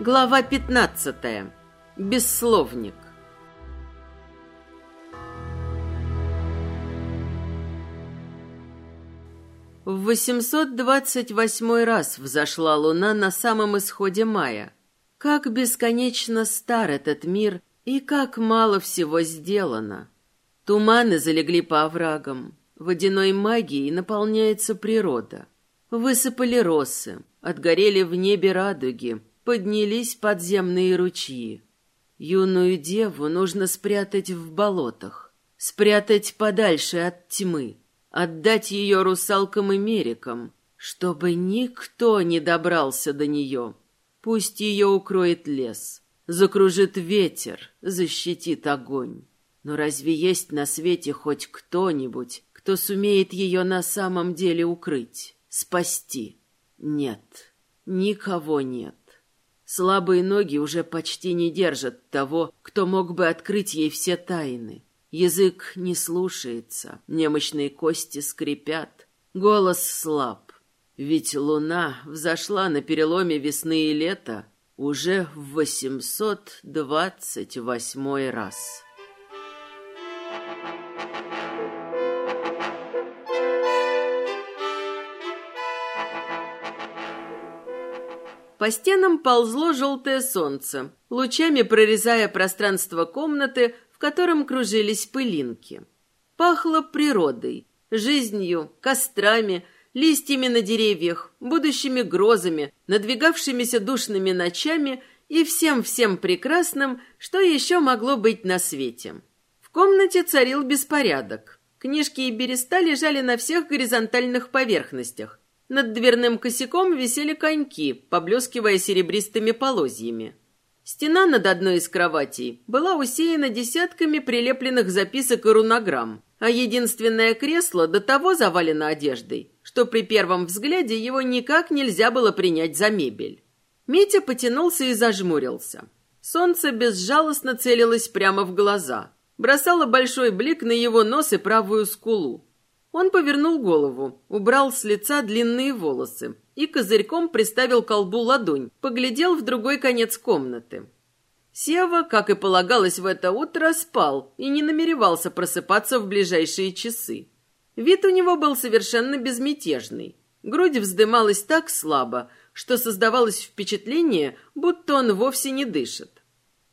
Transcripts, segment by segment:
Глава 15. Бессловник. В 828 раз взошла луна на самом исходе мая. Как бесконечно стар этот мир и как мало всего сделано. Туманы залегли по оврагам. Водяной магией наполняется природа. Высыпали росы, отгорели в небе радуги, поднялись подземные ручьи. Юную деву нужно спрятать в болотах, спрятать подальше от тьмы, отдать ее русалкам и мерикам, чтобы никто не добрался до нее. Пусть ее укроет лес, закружит ветер, защитит огонь. Но разве есть на свете хоть кто-нибудь, кто сумеет ее на самом деле укрыть, спасти? Нет, никого нет. Слабые ноги уже почти не держат того, кто мог бы открыть ей все тайны. Язык не слушается, немощные кости скрипят, голос слаб. Ведь луна взошла на переломе весны и лета уже в восемьсот двадцать восьмой раз. По стенам ползло желтое солнце, лучами прорезая пространство комнаты, в котором кружились пылинки. Пахло природой, жизнью, кострами, листьями на деревьях, будущими грозами, надвигавшимися душными ночами и всем-всем прекрасным, что еще могло быть на свете. В комнате царил беспорядок. Книжки и береста лежали на всех горизонтальных поверхностях, над дверным косяком висели коньки, поблескивая серебристыми полозьями. Стена над одной из кроватей была усеяна десятками прилепленных записок и рунограмм, а единственное кресло до того завалено одеждой, что при первом взгляде его никак нельзя было принять за мебель. Митя потянулся и зажмурился. Солнце безжалостно целилось прямо в глаза, бросало большой блик на его нос и правую скулу. Он повернул голову, убрал с лица длинные волосы и козырьком приставил колбу ладонь, поглядел в другой конец комнаты. Сева, как и полагалось в это утро, спал и не намеревался просыпаться в ближайшие часы. Вид у него был совершенно безмятежный. Грудь вздымалась так слабо, что создавалось впечатление, будто он вовсе не дышит.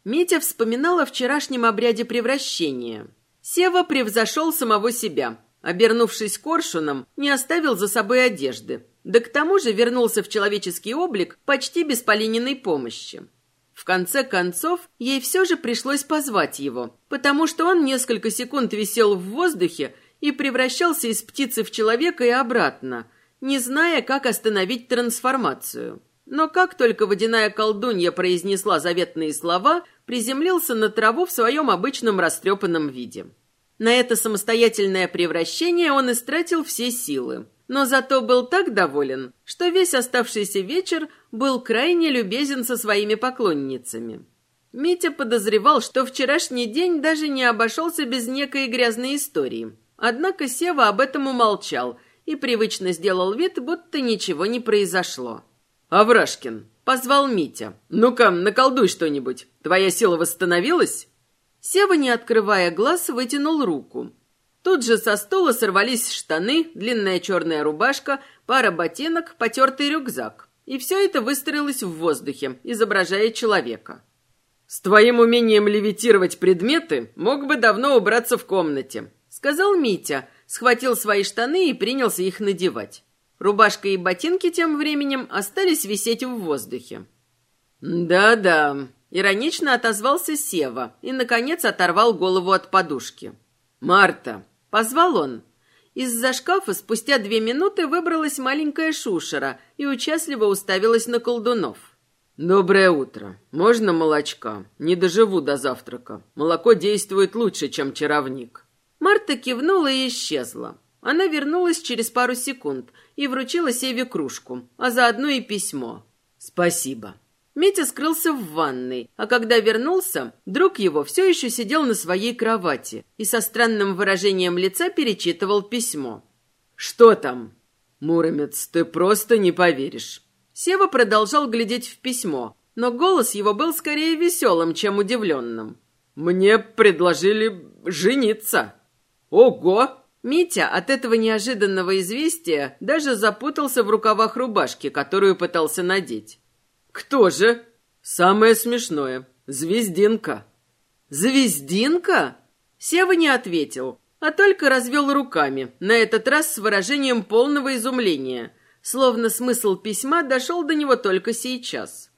Митя вспоминал о вчерашнем обряде превращения. Сева превзошел самого себя – Обернувшись коршуном, не оставил за собой одежды. Да к тому же вернулся в человеческий облик почти без Полининой помощи. В конце концов, ей все же пришлось позвать его, потому что он несколько секунд висел в воздухе и превращался из птицы в человека и обратно, не зная, как остановить трансформацию. Но как только водяная колдунья произнесла заветные слова, приземлился на траву в своем обычном растрепанном виде. На это самостоятельное превращение он истратил все силы. Но зато был так доволен, что весь оставшийся вечер был крайне любезен со своими поклонницами. Митя подозревал, что вчерашний день даже не обошелся без некой грязной истории. Однако Сева об этом умолчал и привычно сделал вид, будто ничего не произошло. «Аврашкин!» — позвал Митя. «Ну-ка, наколдуй что-нибудь. Твоя сила восстановилась?» Сева, не открывая глаз, вытянул руку. Тут же со стула сорвались штаны, длинная черная рубашка, пара ботинок, потертый рюкзак. И все это выстроилось в воздухе, изображая человека. «С твоим умением левитировать предметы мог бы давно убраться в комнате», сказал Митя, схватил свои штаны и принялся их надевать. Рубашка и ботинки тем временем остались висеть в воздухе. «Да-да», Иронично отозвался Сева и, наконец, оторвал голову от подушки. «Марта!» — позвал он. Из-за шкафа спустя две минуты выбралась маленькая шушера и участливо уставилась на колдунов. «Доброе утро. Можно молочка? Не доживу до завтрака. Молоко действует лучше, чем чаровник». Марта кивнула и исчезла. Она вернулась через пару секунд и вручила Севе кружку, а заодно и письмо. «Спасибо». Митя скрылся в ванной, а когда вернулся, друг его все еще сидел на своей кровати и со странным выражением лица перечитывал письмо. «Что там?» «Муромец, ты просто не поверишь». Сева продолжал глядеть в письмо, но голос его был скорее веселым, чем удивленным. «Мне предложили жениться». «Ого!» Митя от этого неожиданного известия даже запутался в рукавах рубашки, которую пытался надеть. «Кто же?» «Самое смешное. Звездинка». «Звездинка?» Сева не ответил, а только развел руками, на этот раз с выражением полного изумления, словно смысл письма дошел до него только сейчас.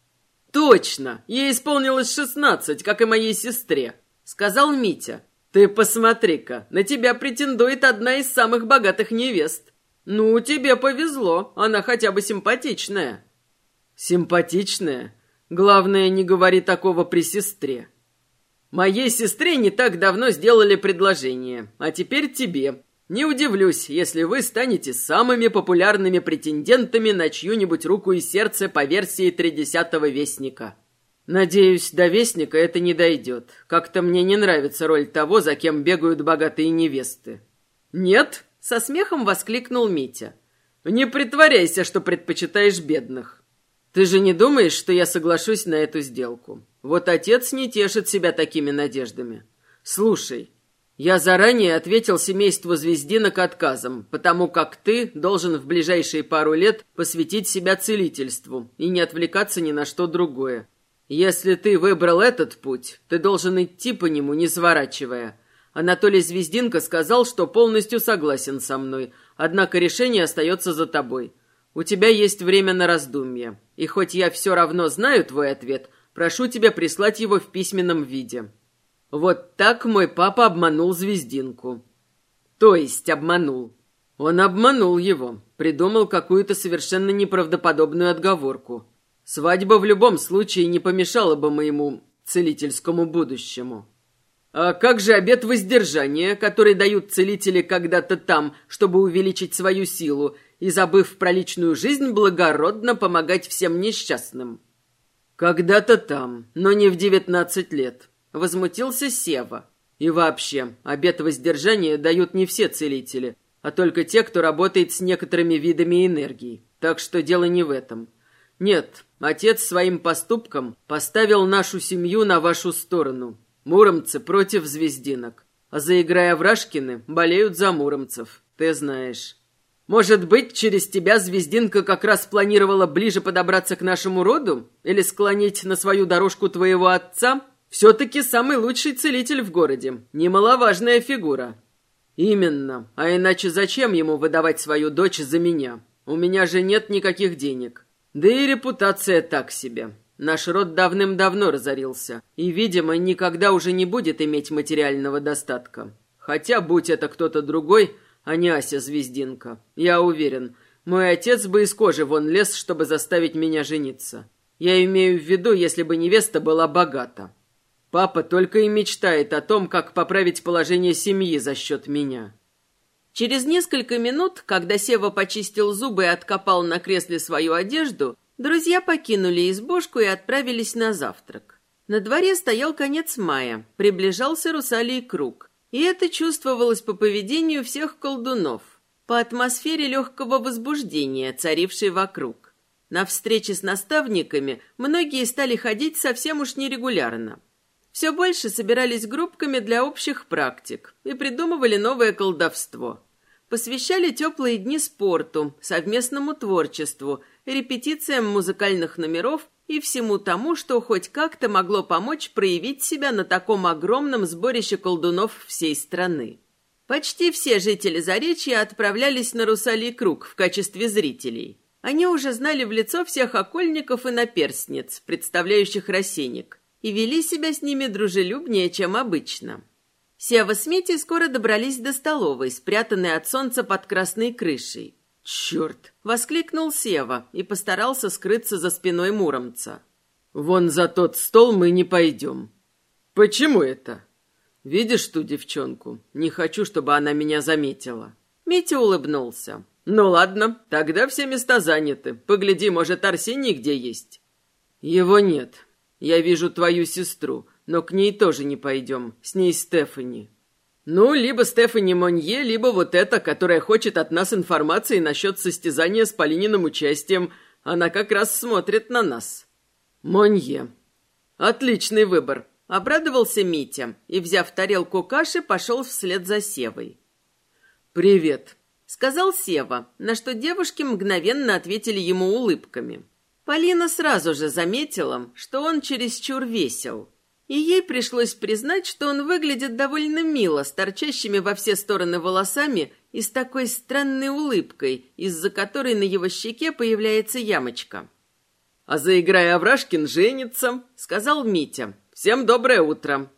«Точно! Ей исполнилось шестнадцать, как и моей сестре», — сказал Митя. «Ты посмотри-ка, на тебя претендует одна из самых богатых невест. Ну, тебе повезло, она хотя бы симпатичная». «Симпатичная? Главное, не говори такого при сестре». «Моей сестре не так давно сделали предложение, а теперь тебе. Не удивлюсь, если вы станете самыми популярными претендентами на чью-нибудь руку и сердце по версии тридесятого вестника». Надеюсь, до вестника это не дойдет. Как-то мне не нравится роль того, за кем бегают богатые невесты. Нет? Со смехом воскликнул Митя. Не притворяйся, что предпочитаешь бедных. Ты же не думаешь, что я соглашусь на эту сделку? Вот отец не тешит себя такими надеждами. Слушай, я заранее ответил семейству Звездинок отказом, потому как ты должен в ближайшие пару лет посвятить себя целительству и не отвлекаться ни на что другое. Если ты выбрал этот путь, ты должен идти по нему, не сворачивая. Анатолий Звездинко сказал, что полностью согласен со мной, однако решение остается за тобой. У тебя есть время на раздумье, и хоть я все равно знаю твой ответ, прошу тебя прислать его в письменном виде. Вот так мой папа обманул Звездинку. То есть обманул. Он обманул его, придумал какую-то совершенно неправдоподобную отговорку. Свадьба в любом случае не помешала бы моему целительскому будущему. А как же обет воздержания, который дают целители когда-то там, чтобы увеличить свою силу и, забыв про личную жизнь, благородно помогать всем несчастным? Когда-то там, но не в девятнадцать лет. Возмутился Сева. И вообще, обет воздержания дают не все целители, а только те, кто работает с некоторыми видами энергии. Так что дело не в этом. Нет, отец своим поступком поставил нашу семью на вашу сторону. Муромцы против звездинок. А заиграя в Рашкины, болеют за муромцев, ты знаешь. Может быть, через тебя звездинка как раз планировала ближе подобраться к нашему роду? Или склонить на свою дорожку твоего отца? Все-таки самый лучший целитель в городе. Немаловажная фигура. Именно. А иначе зачем ему выдавать свою дочь за меня? У меня же нет никаких денег. Да и репутация так себе. Наш род давным-давно разорился, и, видимо, никогда уже не будет иметь материального достатка. Хотя, будь это кто-то другой, а не Ася Звездинка, я уверен, мой отец бы из кожи вон лез, чтобы заставить меня жениться. Я имею в виду, если бы невеста была богата. Папа только и мечтает о том, как поправить положение семьи за счет меня. Через несколько минут, когда Сева почистил зубы и откопал на кресле свою одежду, друзья покинули избушку и отправились на завтрак. На дворе стоял конец мая, приближался русалий круг. И это чувствовалось по поведению всех колдунов, по атмосфере легкого возбуждения, царившей вокруг. На встрече с наставниками многие стали ходить совсем уж нерегулярно. Все больше собирались группками для общих практик и придумывали новое колдовство. Посвящали теплые дни спорту, совместному творчеству, репетициям музыкальных номеров и всему тому, что хоть как-то могло помочь проявить себя на таком огромном сборище колдунов всей страны. Почти все жители Заречья отправлялись на Русалий круг в качестве зрителей. Они уже знали в лицо всех окольников и наперстниц, представляющих рассеянник, и вели себя с ними дружелюбнее, чем обычно. Сева с Митей скоро добрались до столовой, спрятанной от солнца под красной крышей. «Черт!» — воскликнул Сева и постарался скрыться за спиной Муромца. «Вон за тот стол мы не пойдем». «Почему это?» «Видишь ту девчонку? Не хочу, чтобы она меня заметила». Митя улыбнулся. «Ну ладно, тогда все места заняты. Погляди, может, Арсений где есть?» «Его нет. Я вижу твою сестру, но к ней тоже не пойдем. С ней Стефани. Ну, либо Стефани Монье, либо вот эта, которая хочет от нас информации насчет состязания с Полининым участием. Она как раз смотрит на нас. Монье. Отличный выбор. Обрадовался Митя и, взяв тарелку каши, пошел вслед за Севой. «Привет», — сказал Сева, на что девушки мгновенно ответили ему улыбками. Полина сразу же заметила, что он чересчур весел, и ей пришлось признать, что он выглядит довольно мило, с торчащими во все стороны волосами и с такой странной улыбкой, из-за которой на его щеке появляется ямочка. «А заиграя Аврашкин женится», — сказал Митя. «Всем доброе утро».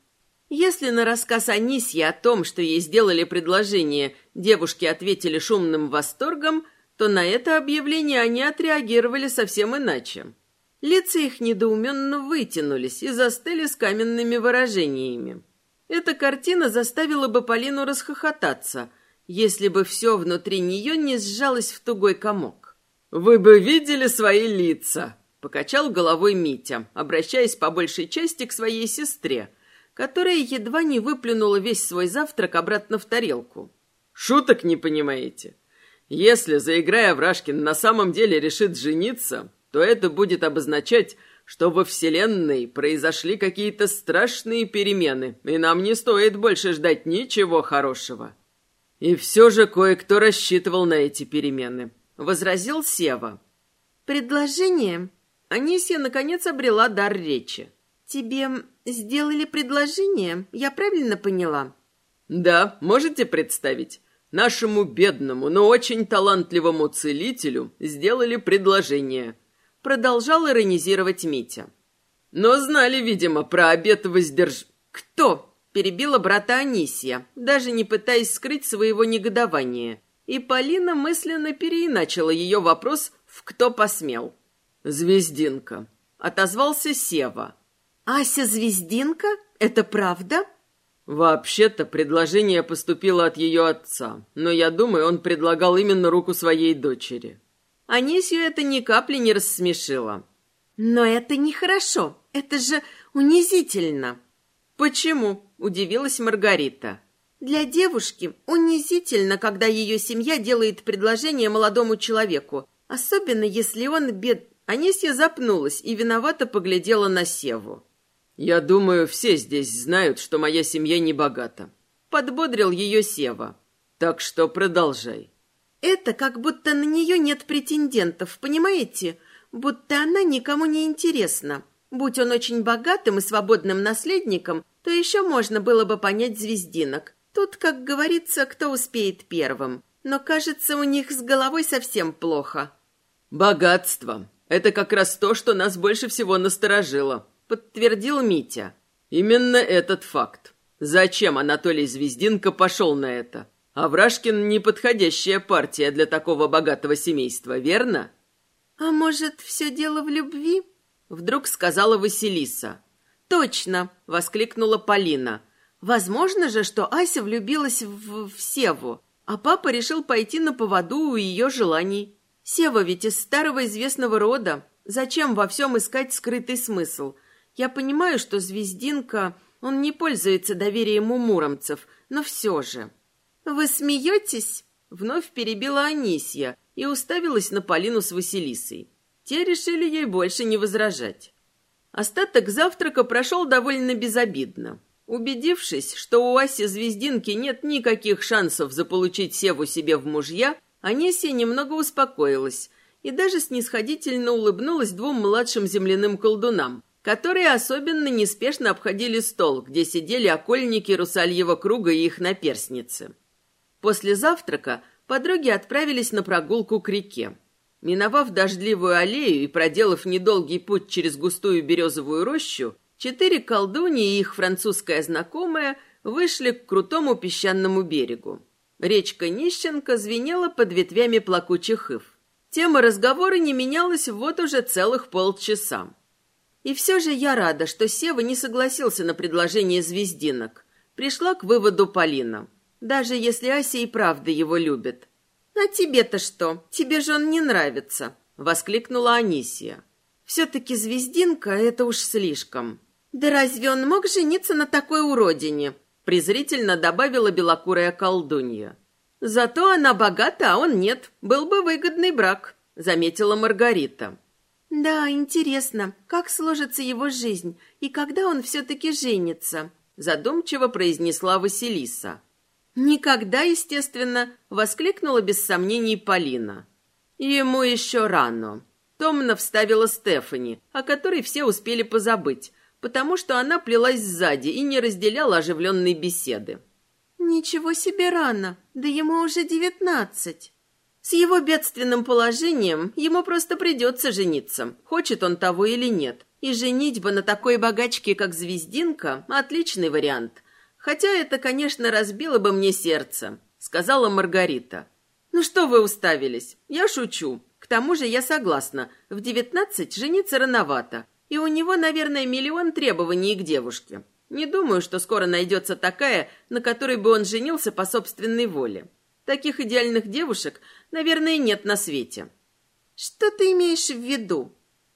Если на рассказ Анисьи о том, что ей сделали предложение, девушки ответили шумным восторгом, то на это объявление они отреагировали совсем иначе. Лица их недоуменно вытянулись и застыли с каменными выражениями. Эта картина заставила бы Полину расхохотаться, если бы все внутри нее не сжалось в тугой комок. «Вы бы видели свои лица!» — покачал головой Митя, обращаясь по большей части к своей сестре, которая едва не выплюнула весь свой завтрак обратно в тарелку. «Шуток не понимаете? Если, заиграя Врашкин, на самом деле решит жениться, то это будет обозначать, что во Вселенной произошли какие-то страшные перемены, и нам не стоит больше ждать ничего хорошего. И все же кое-кто рассчитывал на эти перемены, — возразил Сева. «Предложение?» Анисия, наконец, обрела дар речи. «Тебе сделали предложение? Я правильно поняла?» «Да, можете представить?» Нашему бедному, но очень талантливому целителю сделали предложение. Продолжал иронизировать Митя. Но знали, видимо, про обет воздерж... Кто? Перебила брата Анисия, даже не пытаясь скрыть своего негодования. И Полина мысленно переиначила ее вопрос в «кто посмел». «Звездинка», — отозвался Сева. «Ася Звездинка? Это правда?» Вообще-то предложение поступило от ее отца, но я думаю, он предлагал именно руку своей дочери. Анисию это ни капли не рассмешило. «Но это нехорошо. Это же унизительно». «Почему?» – удивилась Маргарита. «Для девушки унизительно, когда ее семья делает предложение молодому человеку, особенно если он бед...» Анисия запнулась и виновато поглядела на Севу. «Я думаю, все здесь знают, что моя семья не богата», — подбодрил ее Сева. «Так что продолжай». Это как будто на нее нет претендентов, понимаете? Будто она никому не интересна. Будь он очень богатым и свободным наследником, то еще можно было бы понять звездинок. Тут, как говорится, кто успеет первым. Но, кажется, у них с головой совсем плохо. «Богатство. Это как раз то, что нас больше всего насторожило», — подтвердил Митя. «Именно этот факт. Зачем Анатолий Звездинка пошел на это? Аврашкин — неподходящая партия для такого богатого семейства, верно? «А может, все дело в любви?» — вдруг сказала Василиса. «Точно!» — воскликнула Полина. «Возможно же, что Ася влюбилась в, в Севу, а папа решил пойти на поводу у ее желаний. Сева ведь из старого известного рода. Зачем во всем искать скрытый смысл? Я понимаю, что Звездинка, он не пользуется доверием у муромцев, но все же...» «Вы смеетесь?» — вновь перебила Анисья и уставилась на Полину с Василисой. Те решили ей больше не возражать. Остаток завтрака прошел довольно безобидно. Убедившись, что у Аси Звездинки нет никаких шансов заполучить Севу себе в мужья, Анисия немного успокоилась и даже снисходительно улыбнулась двум младшим земляным колдунам, которые особенно неспешно обходили стол, где сидели окольники Русальева круга и их наперсницы. После завтрака подруги отправились на прогулку к реке. Миновав дождливую аллею и проделав недолгий путь через густую березовую рощу, четыре колдуньи и их французская знакомая вышли к крутому песчаному берегу. Речка Нищенко звенела под ветвями плакучих ив. Тема разговора не менялась вот уже целых полчаса. И все же я рада, что Сева не согласился на предложение звездинок. Пришла к выводу Полина даже если Ася и правда его любит. «А тебе-то что? Тебе же он не нравится!» — воскликнула Анисия. «Все-таки звездинка — это уж слишком». «Да разве он мог жениться на такой уродине?» — презрительно добавила белокурая колдунья. «Зато она богата, а он нет. Был бы выгодный брак», — заметила Маргарита. Да, интересно, как сложится его жизнь и когда он все-таки женится, задумчиво произнесла Василиса. Никогда, естественно, воскликнула без сомнений Полина. Ему еще рано. Томно вставила Стефани, о которой все успели позабыть, потому что она плелась сзади и не разделяла оживленной беседы. «Ничего себе рано! Да ему уже девятнадцать!» С его бедственным положением ему просто придется жениться, хочет он того или нет. И женитьба на такой богачке, как Звездинка, отличный вариант. Хотя это, конечно, разбило бы мне сердце, сказала Маргарита. Ну что вы уставились? Я шучу. К тому же я согласна. В девятнадцать жениться рановато. И у него, наверное, миллион требований к девушке. Не думаю, что скоро найдется такая, на которой бы он женился по собственной воле. Таких идеальных девушек, наверное, нет на свете. Что ты имеешь в виду?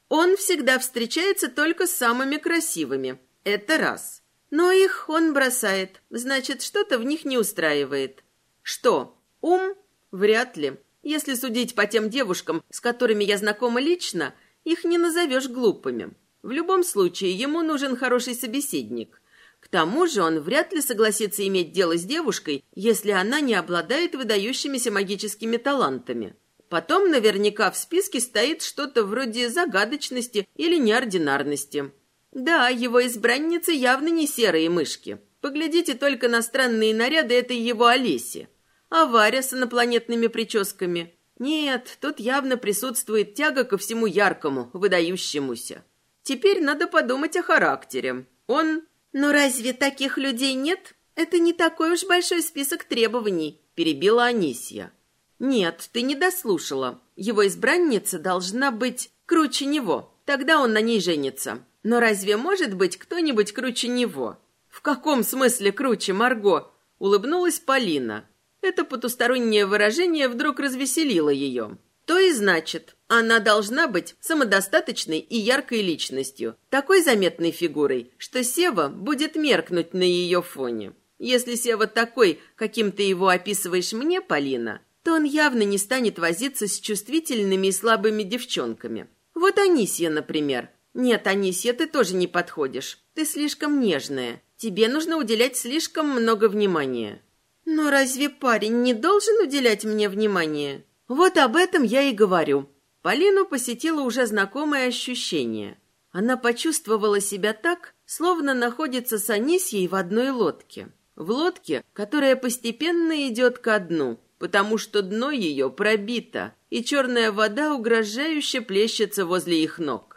Он всегда встречается только с самыми красивыми. Это раз. Но их он бросает. Значит, что-то в них не устраивает. Что? Ум? Вряд ли. Если судить по тем девушкам, с которыми я знакома лично, их не назовешь глупыми. В любом случае, ему нужен хороший собеседник. К тому же он вряд ли согласится иметь дело с девушкой, если она не обладает выдающимися магическими талантами. Потом наверняка в списке стоит что-то вроде загадочности или неординарности. Да, его избранницы явно не серые мышки. Поглядите только на странные наряды этой его Олеси. А Варя с инопланетными прическами. Нет, тут явно присутствует тяга ко всему яркому, выдающемуся. Теперь надо подумать о характере. Он «Но разве таких людей нет? Это не такой уж большой список требований», – перебила Анисия. «Нет, ты не дослушала. Его избранница должна быть круче него. Тогда он на ней женится. Но разве может быть кто-нибудь круче него?» «В каком смысле круче, Марго?» – улыбнулась Полина. Это потустороннее выражение вдруг развеселило ее. То и значит, она должна быть самодостаточной и яркой личностью, такой заметной фигурой, что Сева будет меркнуть на ее фоне. Если Сева такой, каким ты его описываешь мне, Полина, то он явно не станет возиться с чувствительными и слабыми девчонками. Вот Анисия, например. Нет, Анисия, ты тоже не подходишь. Ты слишком нежная. Тебе нужно уделять слишком много внимания. Но разве парень не должен уделять мне внимание? Вот об этом я и говорю. Полину посетило уже знакомое ощущение. Она почувствовала себя так, словно находится с Анисьей в одной лодке. В лодке, которая постепенно идет ко дну, потому что дно ее пробито, и черная вода угрожающе плещется возле их ног.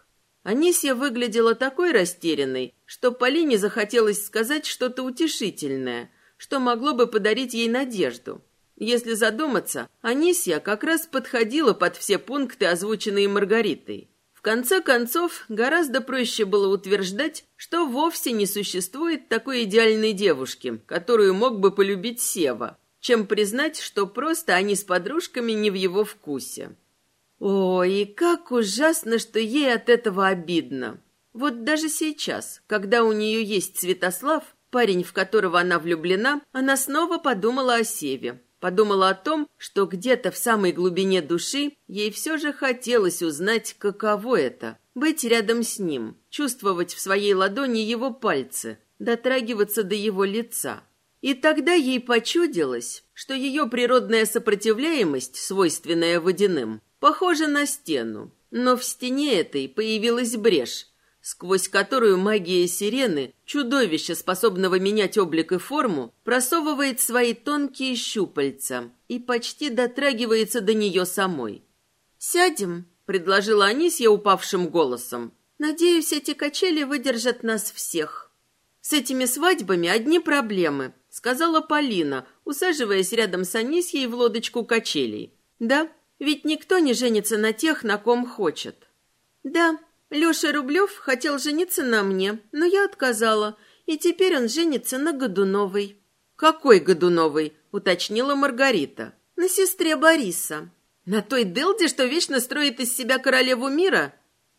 Анисья выглядела такой растерянной, что Полине захотелось сказать что-то утешительное, что могло бы подарить ей надежду. Если задуматься, Анисья как раз подходила под все пункты, озвученные Маргаритой. В конце концов, гораздо проще было утверждать, что вовсе не существует такой идеальной девушки, которую мог бы полюбить Сева, чем признать, что просто они с подружками не в его вкусе. Ой, и как ужасно, что ей от этого обидно. Вот даже сейчас, когда у нее есть Святослав, парень, в которого она влюблена, она снова подумала о Севе, Подумала о том, что где-то в самой глубине души ей все же хотелось узнать, каково это — быть рядом с ним, чувствовать в своей ладони его пальцы, дотрагиваться до его лица. И тогда ей почудилось, что ее природная сопротивляемость, свойственная водяным, похожа на стену. Но в стене этой появилась брешь, сквозь которую магия сирены, чудовище, способного менять облик и форму, просовывает свои тонкие щупальца и почти дотрагивается до нее самой. «Сядем», — предложила Анисья упавшим голосом. «Надеюсь, эти качели выдержат нас всех». «С этими свадьбами одни проблемы», — сказала Полина, усаживаясь рядом с Анисьей в лодочку качелей. «Да, ведь никто не женится на тех, на ком хочет». «Да», Леша Рублев хотел жениться на мне, но я отказала, и теперь он женится на Годуновой. «Какой Годуновой?» — уточнила Маргарита. «На сестре Бориса». «На той Делде, что вечно строит из себя королеву мира?»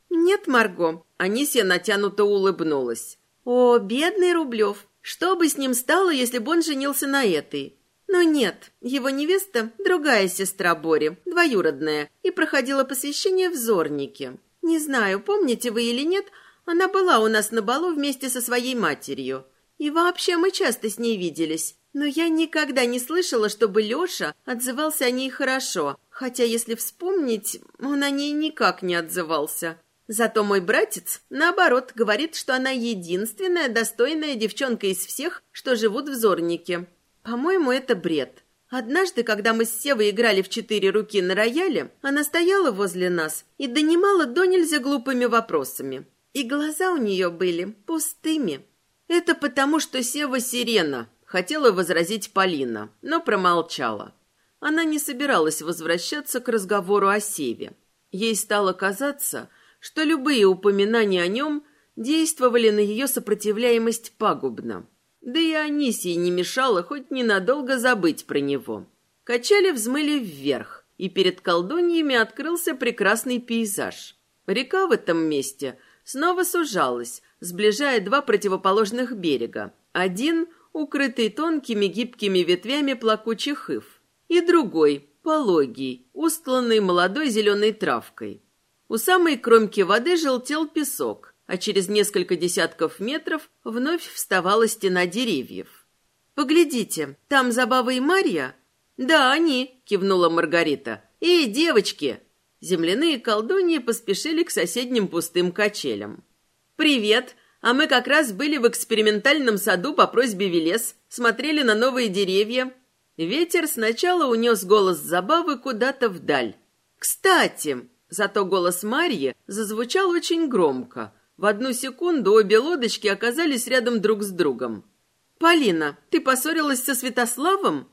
«Нет, Марго», — Анисия натянуто улыбнулась. «О, бедный Рублев! Что бы с ним стало, если бы он женился на этой?» Но нет, его невеста – другая сестра Бори, двоюродная, и проходила посвящение в Зорнике. Не знаю, помните вы или нет, она была у нас на балу вместе со своей матерью. И вообще мы часто с ней виделись. Но я никогда не слышала, чтобы Лёша отзывался о ней хорошо, хотя, если вспомнить, он о ней никак не отзывался. Зато мой братец, наоборот, говорит, что она единственная достойная девчонка из всех, что живут в Зорнике. По-моему, это бред. Однажды, когда мы с Севой играли в четыре руки на рояле, она стояла возле нас и донимала до нельзя глупыми вопросами. И глаза у нее были пустыми. Это потому, что Сева сирена, хотела возразить Полина, но промолчала. Она не собиралась возвращаться к разговору о Севе. Ей стало казаться, что любые упоминания о нем действовали на ее сопротивляемость пагубно. Да и Анисии не мешало хоть ненадолго забыть про него. Качели взмыли вверх, и перед колдуньями открылся прекрасный пейзаж. Река в этом месте снова сужалась, сближая два противоположных берега. Один, укрытый тонкими гибкими ветвями плакучих ив, и другой, пологий, устланный молодой зеленой травкой. У самой кромки воды желтел песок, а через несколько десятков метров вновь вставала стена деревьев. «Поглядите, там Забава и Марья?» «Да, они», — кивнула Маргарита. «Эй, девочки!» Земляные колдуньи поспешили к соседним пустым качелям. «Привет! А мы как раз были в экспериментальном саду по просьбе Велес, смотрели на новые деревья». Ветер сначала унес голос Забавы куда-то вдаль. «Кстати!» Зато голос Марьи зазвучал очень громко. В одну секунду обе лодочки оказались рядом друг с другом. «Полина, ты поссорилась со Святославом?»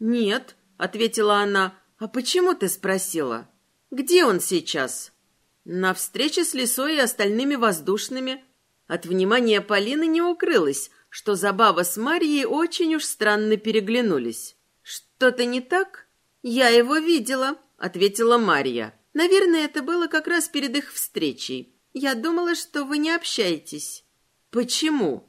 «Нет», — ответила она. «А почему ты спросила?» «Где он сейчас?» «На встрече с Лисой и остальными воздушными». От внимания Полины не укрылось, что Забава с Марьей очень уж странно переглянулись. «Что-то не так?» «Я его видела», — ответила Марья. Наверное, это было как раз перед их встречей. Я думала, что вы не общаетесь. Почему?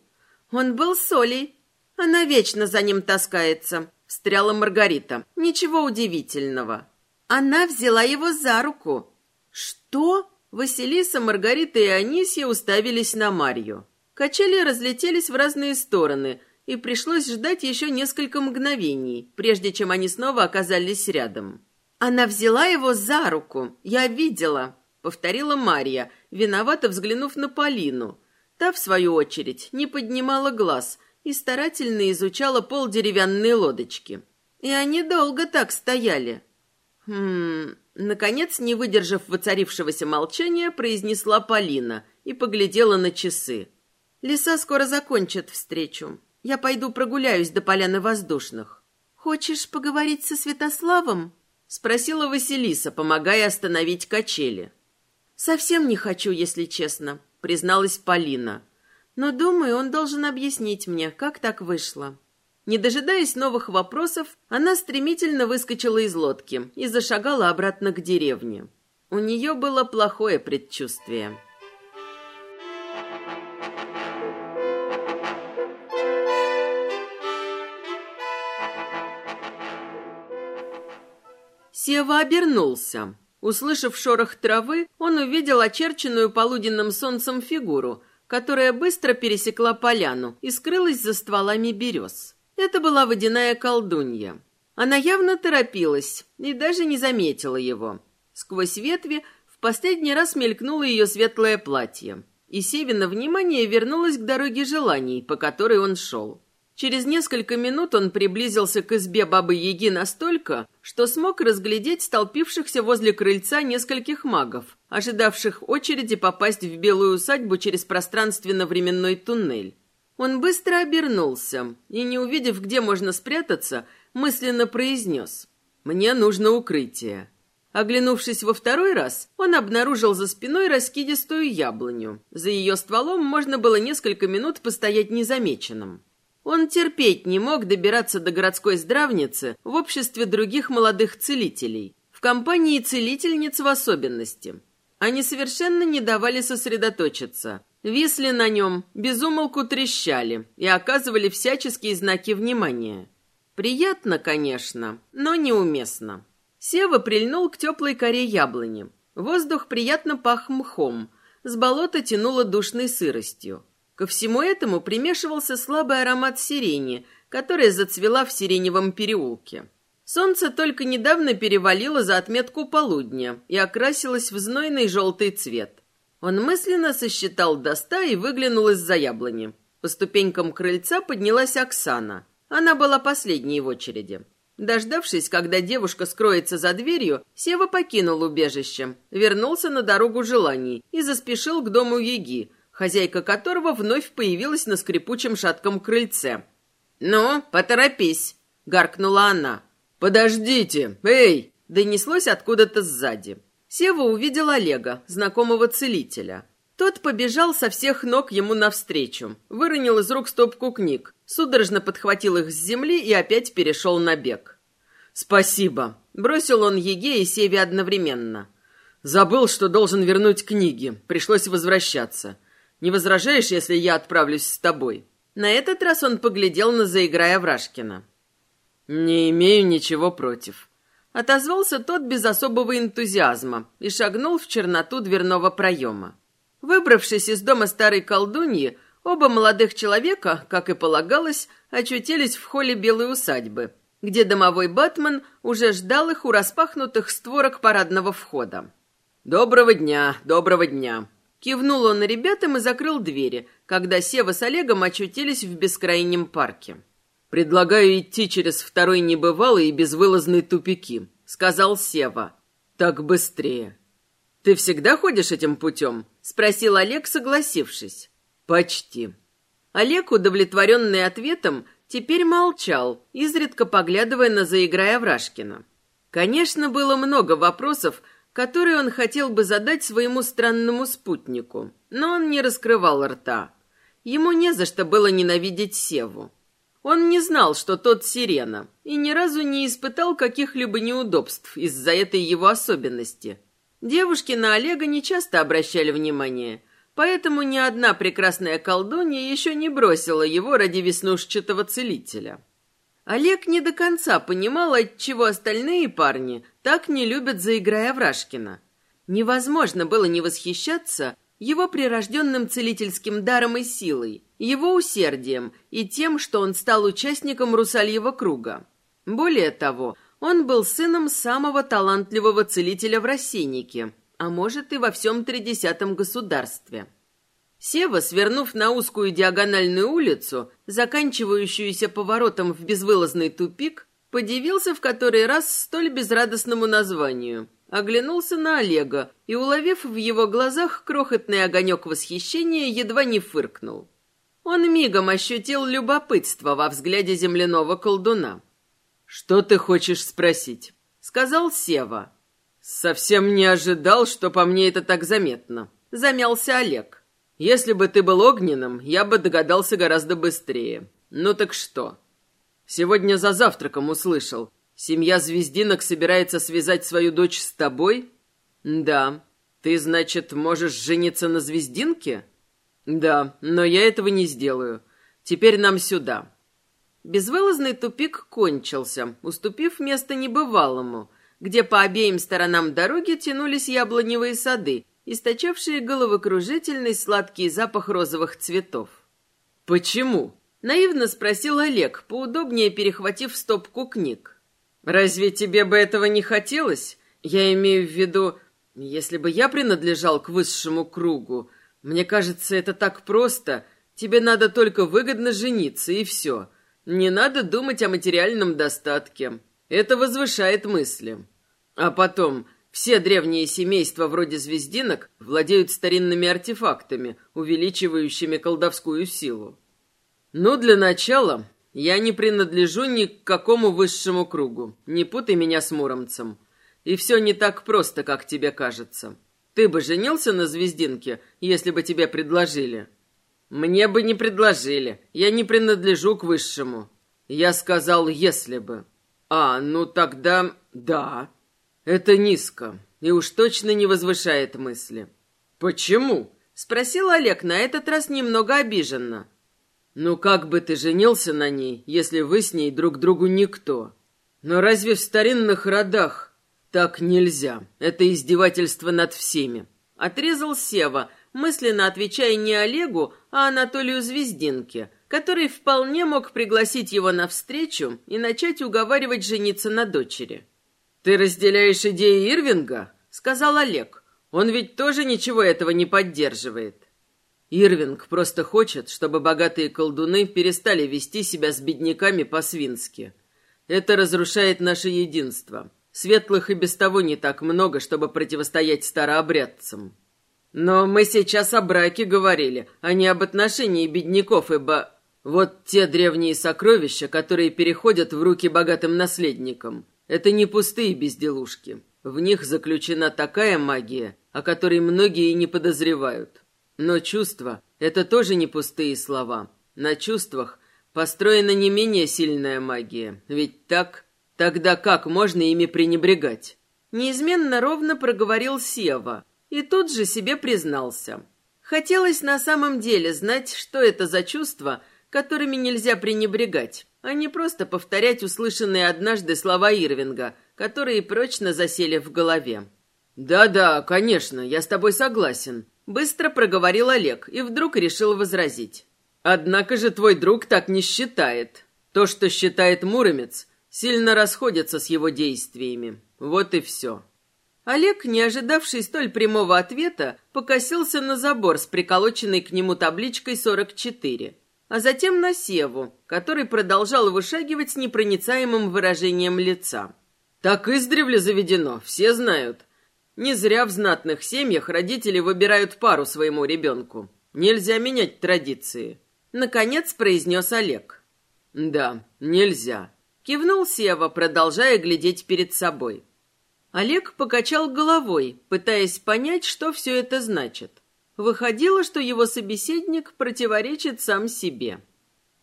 Он был с Олей. Она вечно за ним таскается, встряла Маргарита. Ничего удивительного. Она взяла его за руку. Что? Василиса, Маргарита и Анисья уставились на Марью. Качели разлетелись в разные стороны, и пришлось ждать еще несколько мгновений, прежде чем они снова оказались рядом. Она взяла его за руку. Я видела, повторила Марья, виновато взглянув на Полину. Та, в свою очередь, не поднимала глаз и старательно изучала пол деревянной лодочки. И они долго так стояли. Хм, наконец, не выдержав воцарившегося молчания, произнесла Полина и поглядела на часы. Лиса скоро закончит встречу. Я пойду прогуляюсь до поляны воздушных. Хочешь поговорить со Святославом? Спросила Василиса, помогая остановить качели. «Совсем не хочу, если честно», — призналась Полина. «Но думаю, он должен объяснить мне, как так вышло». Не дожидаясь новых вопросов, она стремительно выскочила из лодки и зашагала обратно к деревне. У нее было плохое предчувствие. Сева обернулся. Услышав шорох травы, он увидел очерченную полуденным солнцем фигуру, которая быстро пересекла поляну и скрылась за стволами берез. Это была водяная колдунья. Она явно торопилась и даже не заметила его. Сквозь ветви в последний раз мелькнуло ее светлое платье, и Севина внимание вернулось к дороге желаний, по которой он шел. Через несколько минут он приблизился к избе Бабы-Яги настолько, что смог разглядеть столпившихся возле крыльца нескольких магов, ожидавших очереди попасть в белую усадьбу через пространственно-временной туннель. Он быстро обернулся и, не увидев, где можно спрятаться, мысленно произнес «Мне нужно укрытие». Оглянувшись во второй раз, он обнаружил за спиной раскидистую яблоню. За ее стволом можно было несколько минут постоять незамеченным. Он терпеть не мог добираться до городской здравницы в обществе других молодых целителей, в компании целительниц в особенности. Они совершенно не давали сосредоточиться, висли на нем, безумолку трещали и оказывали всяческие знаки внимания. Приятно, конечно, но неуместно. Сева прильнул к теплой коре яблони. Воздух приятно пах мхом, с болота тянуло душной сыростью. Ко всему этому примешивался слабый аромат сирени, которая зацвела в сиреневом переулке. Солнце только недавно перевалило за отметку полудня и окрасилось в знойный желтый цвет. Он мысленно сосчитал до ста и выглянул из-за яблони. По ступенькам крыльца поднялась Оксана. Она была последней в очереди. Дождавшись, когда девушка скроется за дверью, Сева покинул убежище, вернулся на дорогу желаний и заспешил к дому Еги, хозяйка которого вновь появилась на скрипучем шатком крыльце. «Ну, поторопись!» — гаркнула она. «Подождите! Эй!» — донеслось откуда-то сзади. Сева увидел Олега, знакомого целителя. Тот побежал со всех ног ему навстречу, выронил из рук стопку книг, судорожно подхватил их с земли и опять перешел на бег. «Спасибо!» — бросил он Еге и Севе одновременно. «Забыл, что должен вернуть книги. Пришлось возвращаться. Не возражаешь, если я отправлюсь с тобой?» На этот раз он поглядел на заиграя Врашкина. «Не имею ничего против». Отозвался тот без особого энтузиазма и шагнул в черноту дверного проема. Выбравшись из дома старой колдуньи, оба молодых человека, как и полагалось, очутились в холле белой усадьбы, где домовой Батман уже ждал их у распахнутых створок парадного входа. «Доброго дня, доброго дня!» Кивнул он ребятам и закрыл двери, когда Сева с Олегом очутились в бескрайнем парке. «Предлагаю идти через второй небывалый и безвылазный тупики», — сказал Сева. «Так быстрее». «Ты всегда ходишь этим путем?» — спросил Олег, согласившись. «Почти». Олег, удовлетворенный ответом, теперь молчал, изредка поглядывая на заиграя Врашкина. Конечно, было много вопросов, которые он хотел бы задать своему странному спутнику, но он не раскрывал рта. Ему не за что было ненавидеть Севу. Он не знал, что тот сирена, и ни разу не испытал каких-либо неудобств из-за этой его особенности. Девушки на Олега не часто обращали внимание, поэтому ни одна прекрасная колдунья еще не бросила его ради веснушчатого целителя. Олег не до конца понимал, отчего остальные парни так не любят заиграя Врашкина. Невозможно было не восхищаться его прирожденным целительским даром и силой, его усердием и тем, что он стал участником Русальего круга. Более того, он был сыном самого талантливого целителя в Рассейнике, а может и во всем тридесятом государстве. Сева, свернув на узкую диагональную улицу, заканчивающуюся поворотом в безвылазный тупик, подивился в который раз столь безрадостному названию – Оглянулся на Олега и, уловив в его глазах крохотный огонек восхищения, едва не фыркнул. Он мигом ощутил любопытство во взгляде земляного колдуна. «Что ты хочешь спросить?» — сказал Сева. «Совсем не ожидал, что по мне это так заметно», — замялся Олег. «Если бы ты был огненным, я бы догадался гораздо быстрее. Ну так что?» «Сегодня за завтраком услышал. Семья Звездинок собирается связать свою дочь с тобой? Да. Ты, значит, можешь жениться на Звездинке? Да, но я этого не сделаю. Теперь нам сюда. Безвылазный тупик кончился, уступив место небывалому, где по обеим сторонам дороги тянулись яблоневые сады, источавшие головокружительный сладкий запах розовых цветов. «Почему?» — наивно спросил Олег, поудобнее перехватив стопку книг. Разве тебе бы этого не хотелось? Я имею в виду, если бы я принадлежал к высшему кругу. Мне кажется, это так просто. Тебе надо только выгодно жениться, и все. Не надо думать о материальном достатке. Это возвышает мысли. А потом, все древние семейства вроде звездинок владеют старинными артефактами, увеличивающими колдовскую силу. Ну, для начала, я не принадлежу ни к какому высшему кругу. Не путай меня с Муромцем. И все не так просто, как тебе кажется. Ты бы женился на Звездинке, если бы тебе предложили. Мне бы не предложили. Я не принадлежу к высшему. Я сказал, если бы. А, ну тогда да. Это низко и уж точно не возвышает мысли. Почему? Спросил Олег на этот раз немного обиженно. Ну как бы ты женился на ней, если вы с ней друг другу никто? Но разве в старинных родах Так нельзя. Это издевательство над всеми. Отрезал Сева, мысленно отвечая не Олегу, а Анатолию Звездинке, который вполне мог пригласить его на встречу и начать уговаривать жениться на дочери. «Ты разделяешь идеи Ирвинга?» — сказал Олег. «Он ведь тоже ничего этого не поддерживает». Ирвинг просто хочет, чтобы богатые колдуны перестали вести себя с бедняками по-свински. Это разрушает наше единство. Светлых и без того не так много, чтобы противостоять старообрядцам. Но мы сейчас о браке говорили, а не об отношении бедняков, ибо... Вот те древние сокровища, которые переходят в руки богатым наследникам. Это не пустые безделушки. В них заключена такая магия, о которой многие не подозревают. Но чувства — это тоже не пустые слова. На чувствах построена не менее сильная магия. Ведь так... Тогда как можно ими пренебрегать? Неизменно ровно проговорил Сева и тут же себе признался. Хотелось на самом деле знать, что это за чувства, которыми нельзя пренебрегать, а не просто повторять услышанные однажды слова Ирвинга, которые прочно засели в голове. «Да-да, конечно, я с тобой согласен», — быстро проговорил Олег и вдруг решил возразить. «Однако же твой друг так не считает. То, что считает Муромец, сильно расходится с его действиями. Вот и все». Олег, не ожидавший столь прямого ответа, покосился на забор с приколоченной к нему табличкой 44, а затем на Севу, который продолжал вышагивать с непроницаемым выражением лица. «Так издревле заведено, все знают. Не зря в знатных семьях родители выбирают пару своему ребенку. Нельзя менять традиции. Наконец произнес Олег. Да, нельзя. Кивнул Сева, продолжая глядеть перед собой. Олег покачал головой, пытаясь понять, что все это значит. Выходило, что его собеседник противоречит сам себе.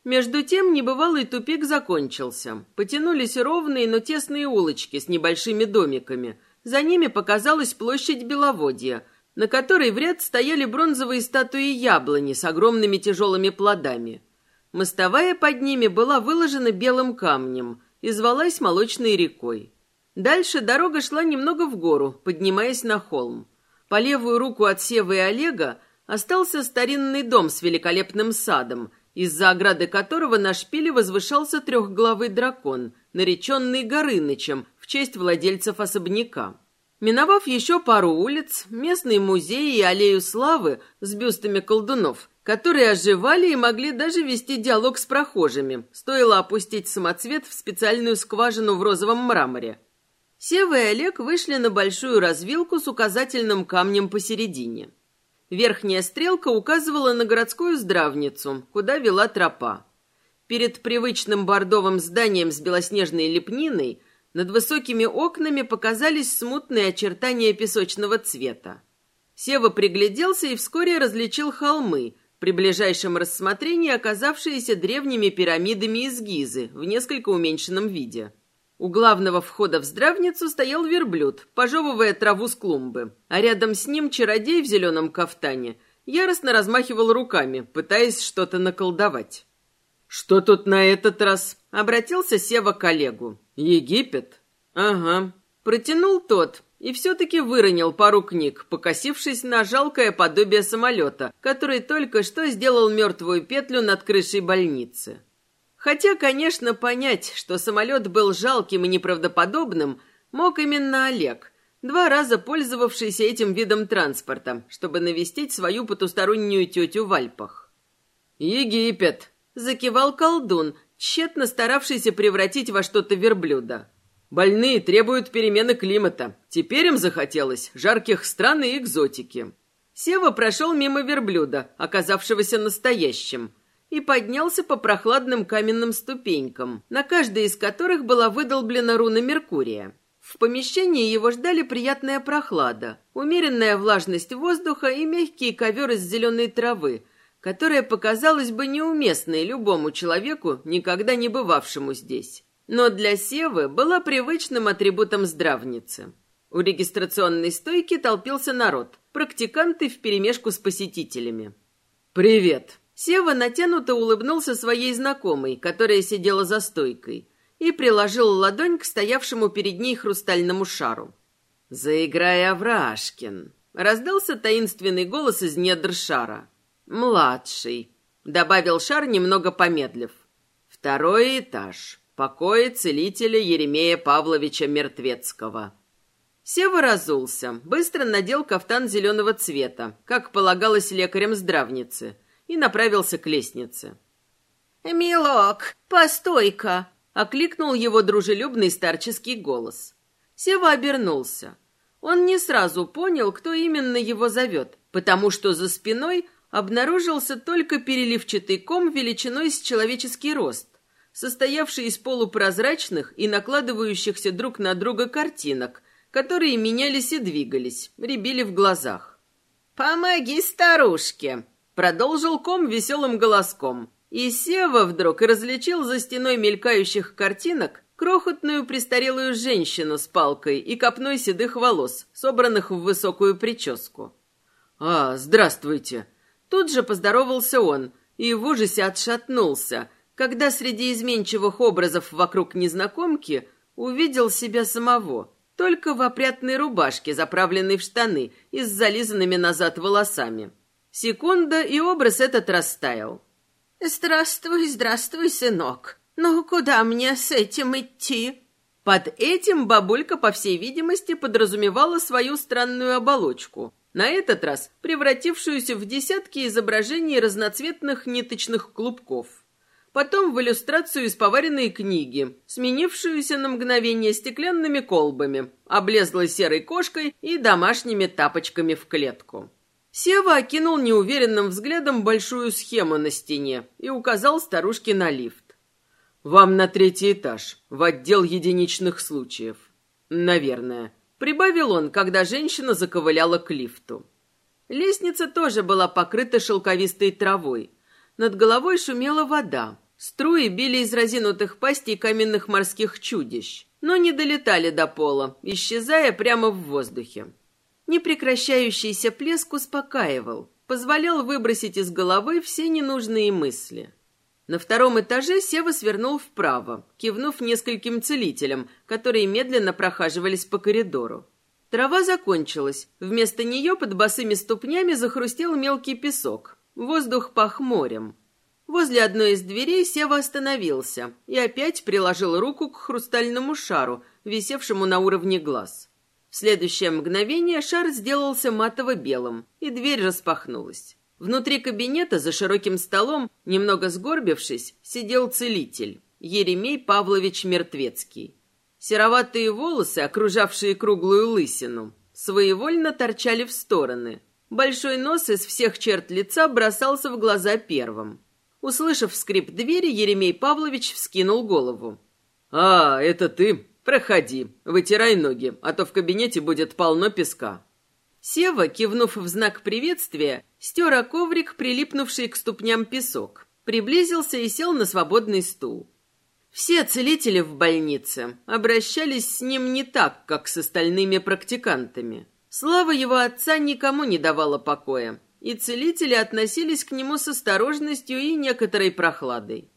Между тем небывалый тупик закончился. Потянулись ровные, но тесные улочки с небольшими домиками, за ними показалась площадь Беловодья, на которой в ряд стояли бронзовые статуи яблони с огромными тяжелыми плодами. Мостовая под ними была выложена белым камнем и звалась Молочной рекой. Дальше дорога шла немного в гору, поднимаясь на холм. По левую руку от Севы и Олега остался старинный дом с великолепным садом, из-за ограды которого на шпиле возвышался трехглавый дракон, нареченный Горынычем в честь владельцев особняка. Миновав еще пару улиц, местный музей и аллею славы с бюстами колдунов, которые оживали и могли даже вести диалог с прохожими, стоило опустить самоцвет в специальную скважину в розовом мраморе. Сева и Олег вышли на большую развилку с указательным камнем посередине. Верхняя стрелка указывала на городскую здравницу, куда вела тропа. Перед привычным бордовым зданием с белоснежной лепниной над высокими окнами показались смутные очертания песочного цвета. Сева пригляделся и вскоре различил холмы, при ближайшем рассмотрении оказавшиеся древними пирамидами из Гизы в несколько уменьшенном виде. У главного входа в здравницу стоял верблюд, пожевывая траву с клумбы, а рядом с ним чародей в зеленом кафтане яростно размахивал руками, пытаясь что-то наколдовать. «Что тут на этот раз?» — обратился Сева к коллегу. «Египет?» «Ага». Протянул тот и все-таки выронил пару книг, покосившись на жалкое подобие самолета, который только что сделал мертвую петлю над крышей больницы. Хотя, конечно, понять, что самолет был жалким и неправдоподобным, мог именно Олег, два раза пользовавшийся этим видом транспорта, чтобы навестить свою потустороннюю тетю в Альпах. «Египет!» — закивал колдун, тщетно старавшийся превратить во что-то верблюда. «Больные требуют перемены климата. Теперь им захотелось жарких стран и экзотики». Сева прошел мимо верблюда, оказавшегося настоящим, и поднялся по прохладным каменным ступенькам, на каждой из которых была выдолблена руна Меркурия. В помещении его ждали приятная прохлада, умеренная влажность воздуха и мягкий ковер из зеленой травы – которая показалась бы неуместной любому человеку, никогда не бывавшему здесь. Но для Севы была привычным атрибутом здравницы. У регистрационной стойки толпился народ, практиканты вперемешку с посетителями. «Привет!» Сева натянуто улыбнулся своей знакомой, которая сидела за стойкой. и приложил ладонь к стоявшему перед ней хрустальному шару. «Заиграй, Аврашкин!» — раздался таинственный голос из недр шара. «Младший», — добавил шар, немного помедлив. «Второй этаж. Покои целителя Еремея Павловича Мертвецкого». Сева разулся, быстро надел кафтан зеленого цвета, как полагалось лекарям здравницы, и направился к лестнице. «Милок, постой-ка!» — окликнул его дружелюбный старческий голос. Сева обернулся. Он не сразу понял, кто именно его зовет, потому что за спиной обнаружился только переливчатый ком величиной с человеческий рост, состоявший из полупрозрачных и накладывающихся друг на друга картинок, которые менялись и двигались, рябили в глазах. «Помоги старушке!» — продолжил ком веселым голоском. И Сева вдруг различил за стеной мелькающих картинок крохотную престарелую женщину с палкой и копной седых волос, собранных в высокую прическу. «А, здравствуйте!» Тут же поздоровался он и в ужасе отшатнулся, когда среди изменчивых образов вокруг незнакомки увидел себя самого, только в опрятной рубашке, заправленной в штаны и с зализанными назад волосами. Секунда, и образ этот растаял. «Здравствуй, здравствуй, сынок. Ну, куда мне с этим идти?» Под этим бабулька, по всей видимости, подразумевала свою странную оболочку, на этот раз превратившуюся в десятки изображений разноцветных ниточных клубков. Потом в иллюстрацию из поваренной книги, сменившуюся на мгновение стеклянными колбами, облезлой серой кошкой и домашними тапочками в клетку. Сева окинул неуверенным взглядом большую схему на стене и указал старушке на лифт. «Вам на третий этаж, в отдел единичных случаев. Наверное. Прибавил он, когда женщина заковыляла к лифту. Лестница тоже была покрыта шелковистой травой. Над головой шумела вода. Струи били из разинутых пастей каменных морских чудищ, но не долетали до пола, исчезая прямо в воздухе. Непрекращающийся плеск успокаивал, позволял выбросить из головы все ненужные мысли. На втором этаже Сева свернул вправо, кивнув нескольким целителям, которые медленно прохаживались по коридору. Трава закончилась. Вместо нее под босыми ступнями захрустел мелкий песок. Воздух пах морем. Возле одной из дверей Сева остановился и опять приложил руку к хрустальному шару, висевшему на уровне глаз. Следующее мгновение шар сделался матово-белым, и дверь распахнулась. Внутри кабинета за широким столом, немного сгорбившись, сидел целитель, Еремей Павлович Мертвецкий. Сероватые волосы, окружавшие круглую лысину, своевольно торчали в стороны. Большой нос из всех черт лица бросался в глаза первым. Услышав скрип двери, Еремей Павлович вскинул голову. «А, это ты? Проходи, вытирай ноги, а то в кабинете будет полно песка». Сева, кивнув в знак приветствия, стер о коврик, прилипнувший к ступням песок, приблизился и сел на свободный стул. Все целители в больнице обращались с ним не так, как с остальными практикантами. Слава его отца никому не давала покоя, и целители относились к нему с осторожностью и некоторой прохладой.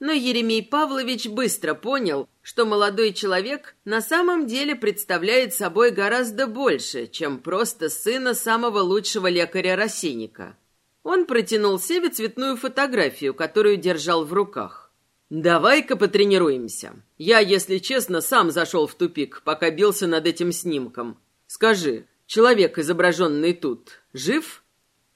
Но Еремей Павлович быстро понял, что молодой человек на самом деле представляет собой гораздо больше, чем просто сына самого лучшего лекаря-рассейника. Он протянул Севе цветную фотографию, которую держал в руках. «Давай-ка потренируемся. Я, если честно, сам зашел в тупик, пока бился над этим снимком. Скажи, человек, изображенный тут, жив?»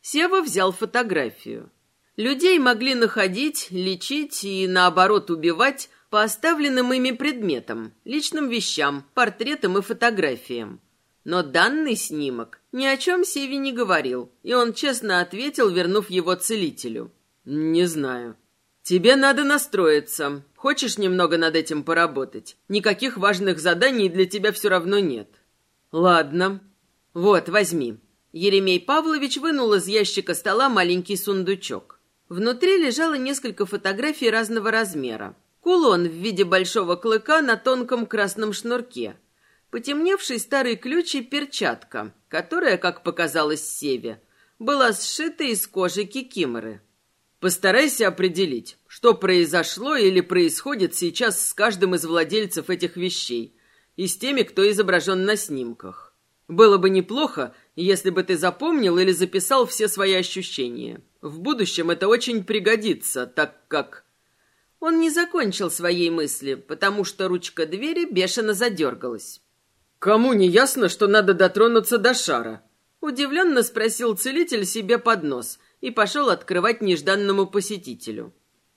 Сева взял фотографию. Людей могли находить, лечить и, наоборот, убивать по оставленным ими предметам, личным вещам, портретам и фотографиям. Но данный снимок ни о чем Севе не говорил, и он честно ответил, вернув его целителю. «Не знаю. Тебе надо настроиться. Хочешь немного над этим поработать? Никаких важных заданий для тебя все равно нет». «Ладно. Вот, возьми». Еремей Павлович вынул из ящика стола маленький сундучок. Внутри лежало несколько фотографий разного размера. Кулон в виде большого клыка на тонком красном шнурке. Потемневший старый ключ и перчатка, которая, как показалось Севе, была сшита из кожи кикиморы. Постарайся определить, что произошло или происходит сейчас с каждым из владельцев этих вещей и с теми, кто изображен на снимках. Было бы неплохо, если бы ты запомнил или записал все свои ощущения. В будущем это очень пригодится, так как... Он не закончил своей мысли, потому что ручка двери бешено задергалась. «Кому не ясно, что надо дотронуться до шара?» Удивленно спросил целитель себе под нос и пошел открывать нежданному посетителю.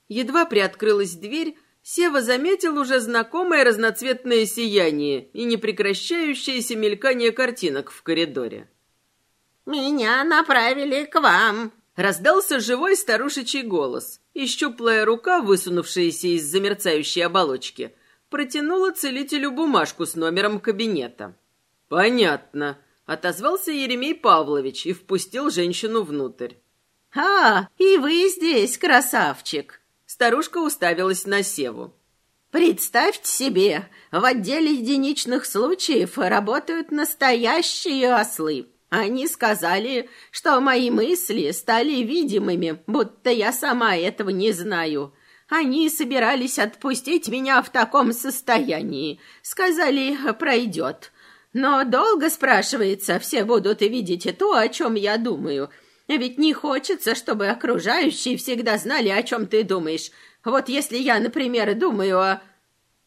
Едва приоткрылась дверь, Сева заметил уже знакомое разноцветное сияние и непрекращающееся мелькание картинок в коридоре. «Меня направили к вам», — раздался живой старушечий голос, и щуплая рука, высунувшаяся из замерцающей оболочки, протянула целителю бумажку с номером кабинета. «Понятно», — отозвался Еремей Павлович и впустил женщину внутрь. «А, и вы здесь, красавчик!» Старушка уставилась на Севу. «Представьте себе, в отделе единичных случаев работают настоящие ослы. Они сказали, что мои мысли стали видимыми, будто я сама этого не знаю. Они собирались отпустить меня в таком состоянии. Сказали, пройдет. Но долго, спрашивается, все будут видеть то, о чем я думаю – ведь не хочется, чтобы окружающие всегда знали, о чем ты думаешь. Вот если я, например, думаю о...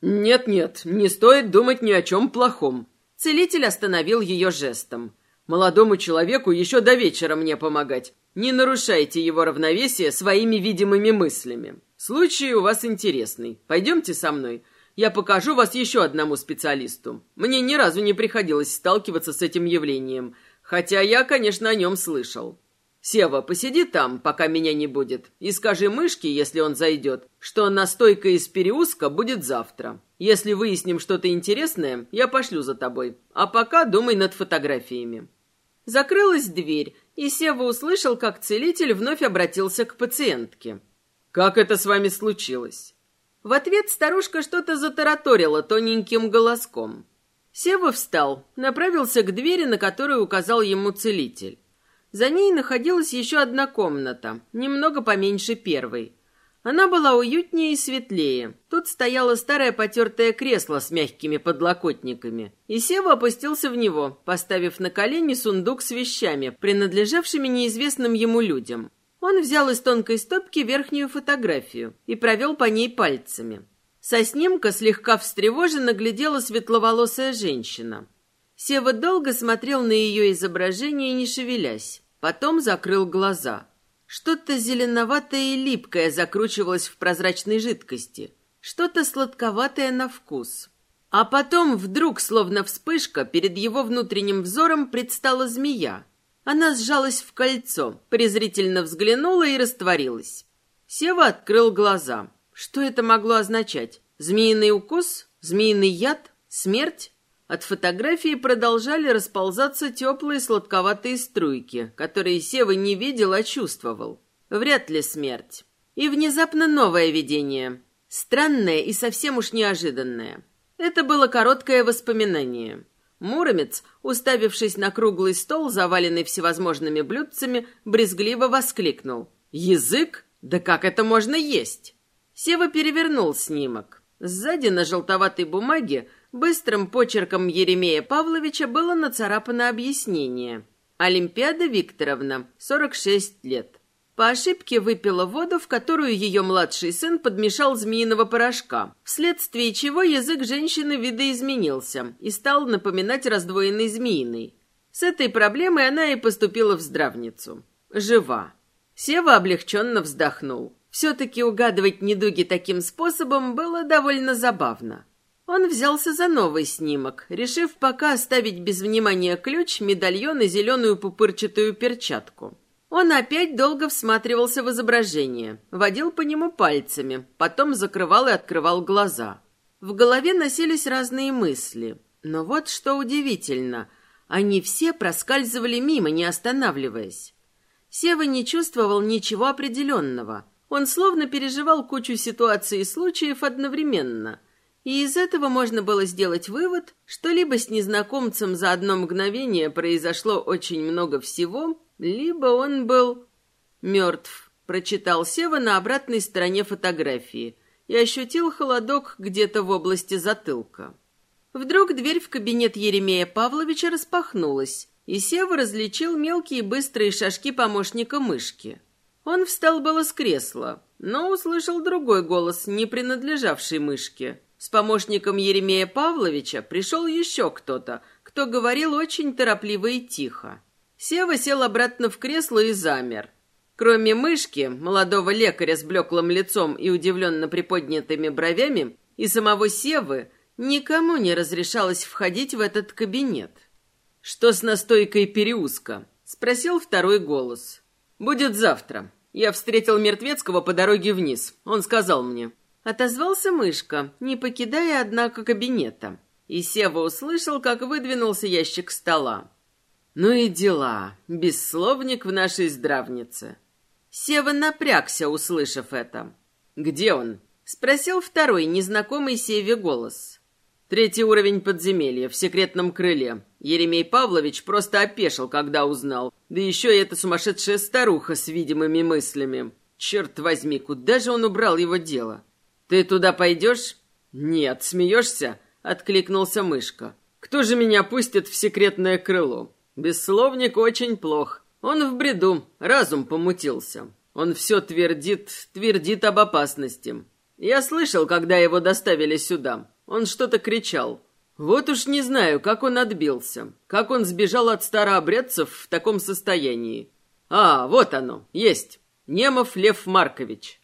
Нет-нет, не стоит думать ни о чем плохом. Целитель остановил ее жестом. Молодому человеку еще до вечера мне помогать. Не нарушайте его равновесие своими видимыми мыслями. Случай у вас интересный. Пойдемте со мной. Я покажу вас еще одному специалисту. Мне ни разу не приходилось сталкиваться с этим явлением, хотя я, конечно, о нем слышал. Сева, посиди там, пока меня не будет, и скажи мышке, если он зайдет, что настойка из переуска будет завтра. Если выясним что-то интересное, я пошлю за тобой. А пока думай над фотографиями». Закрылась дверь, и Сева услышал, как целитель вновь обратился к пациентке. «Как это с вами случилось?» В ответ старушка что-то затараторила тоненьким голоском. Сева встал, направился к двери, на которую указал ему целитель. За ней находилась еще одна комната, немного поменьше первой. Она была уютнее и светлее. Тут стояло старое потертое кресло с мягкими подлокотниками. И Сева опустился в него, поставив на колени сундук с вещами, принадлежавшими неизвестным ему людям. Он взял из тонкой стопки верхнюю фотографию и провел по ней пальцами. Со снимка слегка встревоженно глядела светловолосая женщина. Сева долго смотрел на ее изображение, не шевелясь. Потом закрыл глаза. Что-то зеленоватое и липкое закручивалось в прозрачной жидкости. Что-то сладковатое на вкус. А потом вдруг, словно вспышка, перед его внутренним взором предстала змея. Она сжалась в кольцо, презрительно взглянула и растворилась. Сева открыл глаза. Что это могло означать? Змеиный укус? Змеиный яд? Смерть? От фотографии продолжали расползаться теплые сладковатые струйки, которые Сева не видел, а чувствовал. Вряд ли смерть. И внезапно новое видение. Странное и совсем уж неожиданное. Это было короткое воспоминание. Муромец, уставившись на круглый стол, заваленный всевозможными блюдцами, брезгливо воскликнул. «Язык? Да как это можно есть?» Сева перевернул снимок. Сзади на желтоватой бумаге Быстрым почерком Еремея Павловича было нацарапано объяснение. Олимпиада Викторовна, 46 лет. По ошибке выпила воду, в которую ее младший сын подмешал змеиного порошка, вследствие чего язык женщины видоизменился и стал напоминать раздвоенный змеиный. С этой проблемой она и поступила в здравницу. Жива. Сева облегченно вздохнул. Все-таки угадывать недуги таким способом было довольно забавно. Он взялся за новый снимок, решив пока оставить без внимания ключ, медальон и зеленую пупырчатую перчатку. Он опять долго всматривался в изображение, водил по нему пальцами, потом закрывал и открывал глаза. В голове носились разные мысли. Но вот что удивительно, они все проскальзывали мимо, не останавливаясь. Сева не чувствовал ничего определенного. Он словно переживал кучу ситуаций и случаев одновременно – и из этого можно было сделать вывод, что либо с незнакомцем за одно мгновение произошло очень много всего, либо он был мертв. прочитал Сева на обратной стороне фотографии и ощутил холодок где-то в области затылка. Вдруг дверь в кабинет Еремея Павловича распахнулась, и Сева различил мелкие быстрые шажки помощника мышки. Он встал было с кресла, но услышал другой голос, не принадлежавший мышке. С помощником Еремея Павловича пришел еще кто-то, кто говорил очень торопливо и тихо. Сева сел обратно в кресло и замер. Кроме мышки, молодого лекаря с блеклым лицом и удивленно приподнятыми бровями, и самого Севы, никому не разрешалось входить в этот кабинет. «Что с настойкой переуска?» — спросил второй голос. «Будет завтра. Я встретил Мертвецкого по дороге вниз. Он сказал мне. Отозвался мышка, не покидая, однако, кабинета. И Сева услышал, как выдвинулся ящик стола. Ну и дела. Бессловник в нашей здравнице. Сева напрягся, услышав это. «Где он?» — спросил второй, незнакомый Севе голос. «Третий уровень подземелья, в секретном крыле. Еремей Павлович просто опешил, когда узнал. Да еще и эта сумасшедшая старуха с видимыми мыслями. Черт возьми, куда же он убрал его дело?» «Ты туда пойдешь?» «Нет, смеешься?» — откликнулся мышка. «Кто же меня пустит в секретное крыло? Бессловник очень плох. Он в бреду, разум помутился. Он все твердит, твердит об опасности. Я слышал, когда его доставили сюда. Он что-то кричал. Вот уж не знаю, как он отбился, как он сбежал от старообрядцев в таком состоянии. А, вот оно, есть. Немов Лев Маркович.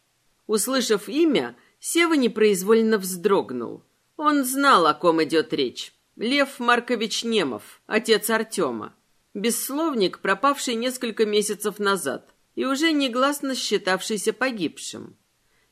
Услышав имя, Сева непроизвольно вздрогнул. Он знал, о ком идет речь. Лев Маркович Немов, отец Артема. Бессловник, пропавший несколько месяцев назад и уже негласно считавшийся погибшим.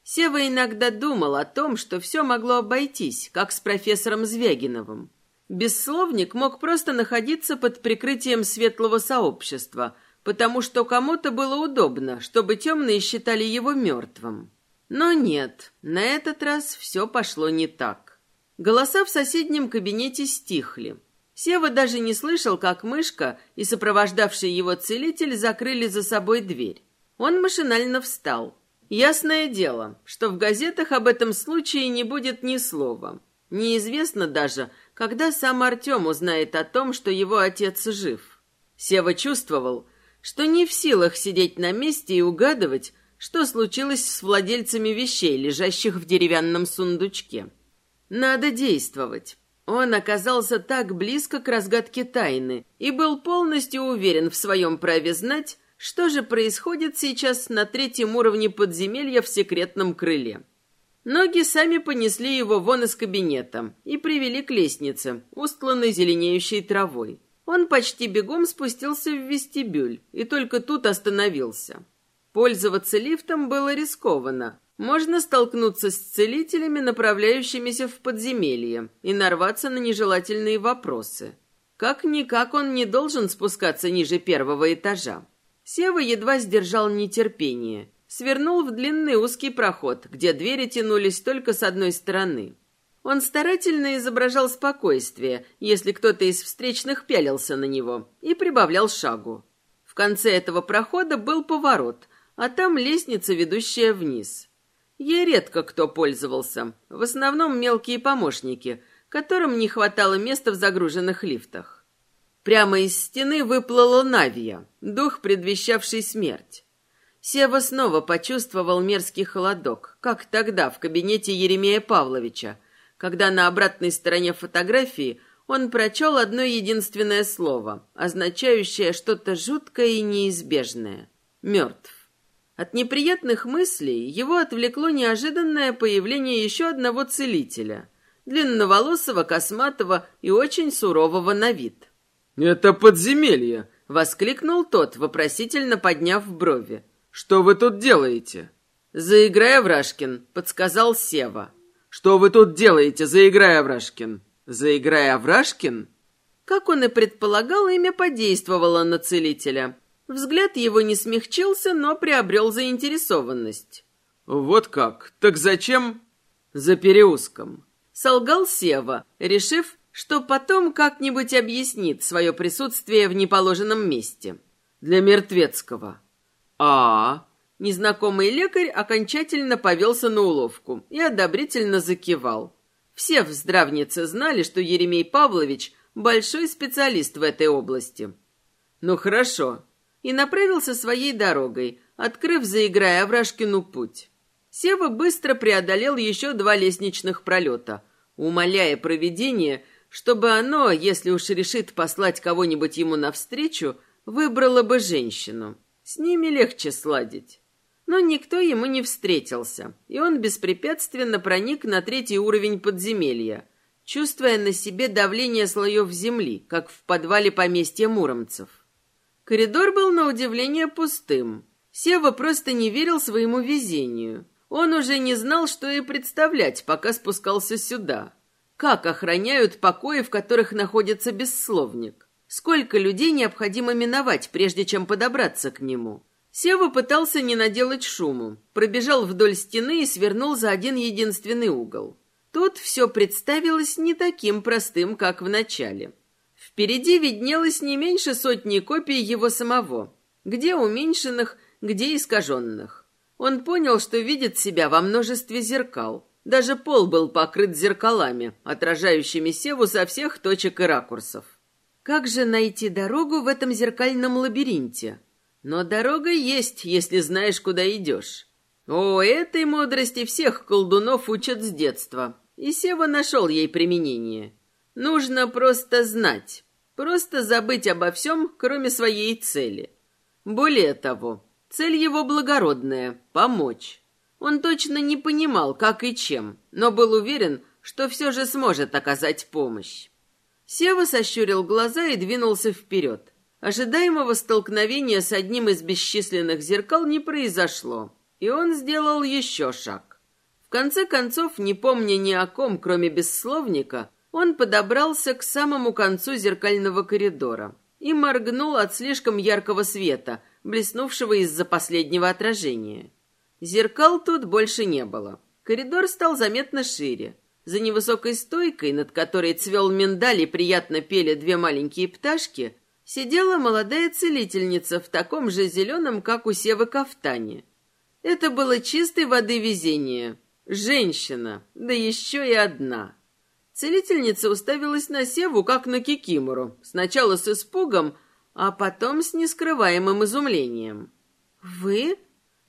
Сева иногда думал о том, что все могло обойтись, как с профессором Звягиновым. Бессловник мог просто находиться под прикрытием светлого сообщества, потому что кому-то было удобно, чтобы темные считали его мертвым. Но нет, на этот раз все пошло не так. Голоса в соседнем кабинете стихли. Сева даже не слышал, как мышка и сопровождавший его целитель закрыли за собой дверь. Он машинально встал. Ясное дело, что в газетах об этом случае не будет ни слова. Неизвестно даже, когда сам Артем узнает о том, что его отец жив. Сева чувствовал, что не в силах сидеть на месте и угадывать, что случилось с владельцами вещей, лежащих в деревянном сундучке. Надо действовать. Он оказался так близко к разгадке тайны и был полностью уверен в своем праве знать, что же происходит сейчас на третьем уровне подземелья в секретном крыле. Ноги сами понесли его вон из кабинета и привели к лестнице, устланной зеленеющей травой. Он почти бегом спустился в вестибюль и только тут остановился. Пользоваться лифтом было рискованно. Можно столкнуться с целителями, направляющимися в подземелье, и нарваться на нежелательные вопросы. Как-никак он не должен спускаться ниже первого этажа. Сева едва сдержал нетерпение. Свернул в длинный узкий проход, где двери тянулись только с одной стороны. Он старательно изображал спокойствие, если кто-то из встречных пялился на него, и прибавлял шагу. В конце этого прохода был поворот, а там лестница, ведущая вниз. Ей редко кто пользовался, в основном мелкие помощники, которым не хватало места в загруженных лифтах. Прямо из стены выплыла Навия, дух, предвещавший смерть. Сева снова почувствовал мерзкий холодок, как тогда в кабинете Еремея Павловича, когда на обратной стороне фотографии он прочел одно единственное слово, означающее что-то жуткое и неизбежное — «мертв». От неприятных мыслей его отвлекло неожиданное появление еще одного целителя, длинноволосого, косматого и очень сурового на вид. «Это подземелье!» — воскликнул тот, вопросительно подняв брови. «Что вы тут делаете?» «Заиграй, Аврашкин», — подсказал Сева. «Что вы тут делаете, заиграй, Аврашкин?» «Заиграй, Аврашкин?» Как он и предполагал, имя подействовало на целителя. Взгляд его не смягчился, но приобрел заинтересованность. «Вот как? Так зачем?» «За переуском». Солгал Сева, решив, что потом как-нибудь объяснит свое присутствие в неположенном месте. «Для мертвецкого». «А, -а, -а Незнакомый лекарь окончательно повелся на уловку и одобрительно закивал. Все в здравнице знали, что Еремей Павлович – большой специалист в этой области. «Ну хорошо», и направился своей дорогой, открыв, заиграя Аврашкину путь. Сева быстро преодолел еще два лестничных пролета, умоляя провидение, чтобы оно, если уж решит послать кого-нибудь ему навстречу, выбрало бы женщину. С ними легче сладить. Но никто ему не встретился, и он беспрепятственно проник на третий уровень подземелья, чувствуя на себе давление слоев земли, как в подвале поместья муромцев. Коридор был на удивление пустым. Сева просто не верил своему везению. Он уже не знал, что и представлять, пока спускался сюда. Как охраняют покои, в которых находится бессловник? Сколько людей необходимо миновать, прежде чем подобраться к нему? Сева пытался не наделать шуму, пробежал вдоль стены и свернул за один единственный угол. Тут все представилось не таким простым, как в начале. Впереди виднелось не меньше сотни копий его самого, где уменьшенных, где искаженных. Он понял, что видит себя во множестве зеркал. Даже пол был покрыт зеркалами, отражающими Севу со всех точек и ракурсов. Как же найти дорогу в этом зеркальном лабиринте? Но дорога есть, если знаешь, куда идешь. О, этой мудрости всех колдунов учат с детства. И Сева нашел ей применение. Нужно просто знать. Просто забыть обо всем, кроме своей цели. Более того, цель его благородная — помочь. Он точно не понимал, как и чем, но был уверен, что все же сможет оказать помощь. Сева сощурил глаза и двинулся вперед. Ожидаемого столкновения с одним из бесчисленных зеркал не произошло, и он сделал еще шаг. В конце концов, не помня ни о ком, кроме бессловника, он подобрался к самому концу зеркального коридора и моргнул от слишком яркого света, блеснувшего из-за последнего отражения. Зеркал тут больше не было. Коридор стал заметно шире. За невысокой стойкой, над которой цвел миндаль и приятно пели две маленькие пташки, сидела молодая целительница в таком же зеленом, как у Севы кафтане. Это было чистой воды везение. Женщина, да еще и одна. Целительница уставилась на Севу, как на Кикимору, сначала с испугом, а потом с нескрываемым изумлением. «Вы?»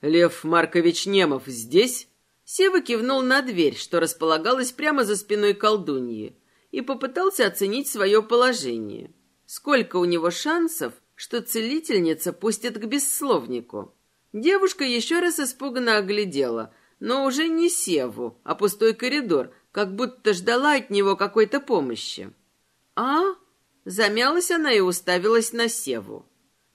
«Лев Маркович Немов здесь?» Сева кивнул на дверь, что располагалась прямо за спиной колдуньи, и попытался оценить свое положение. Сколько у него шансов, что целительница пустит к бессловнику? Девушка еще раз испуганно оглядела, но уже не Севу, а пустой коридор, как будто ждала от него какой-то помощи. «А?» Замялась она и уставилась на Севу.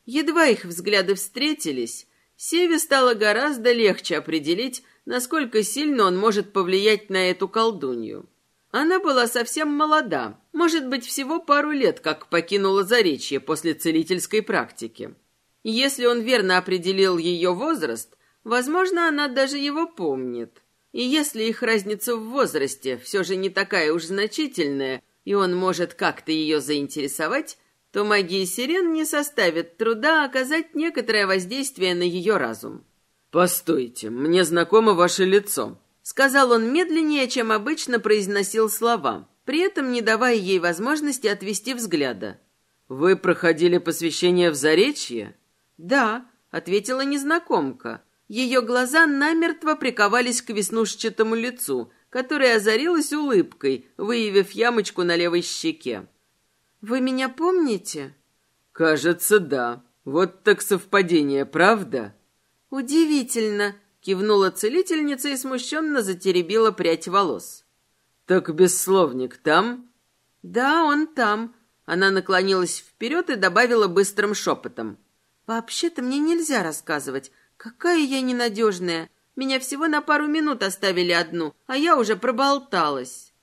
Едва их взгляды встретились, Севе стало гораздо легче определить, насколько сильно он может повлиять на эту колдунью. Она была совсем молода, может быть, всего пару лет, как покинула Заречье после целительской практики. Если он верно определил ее возраст, возможно, она даже его помнит. И если их разница в возрасте все же не такая уж значительная, и он может как-то ее заинтересовать, то магии сирен не составит труда оказать некоторое воздействие на ее разум. «Постойте, мне знакомо ваше лицо», Сказал он медленнее, чем обычно произносил слова, при этом не давая ей возможности отвести взгляда. «Вы проходили посвящение в Заречье?» «Да», — ответила незнакомка. Ее глаза намертво приковались к веснушчатому лицу, которое озарилось улыбкой, выявив ямочку на левой щеке. «Вы меня помните?» «Кажется, да. Вот так совпадение, правда?» «Удивительно», Кивнула целительница и смущенно затеребила прядь волос. «Так бессловник там?» «Да, он там». Она наклонилась вперед и добавила быстрым шепотом. «Вообще-то мне нельзя рассказывать. Какая я ненадежная. Меня всего на пару минут оставили одну, а я уже проболталась».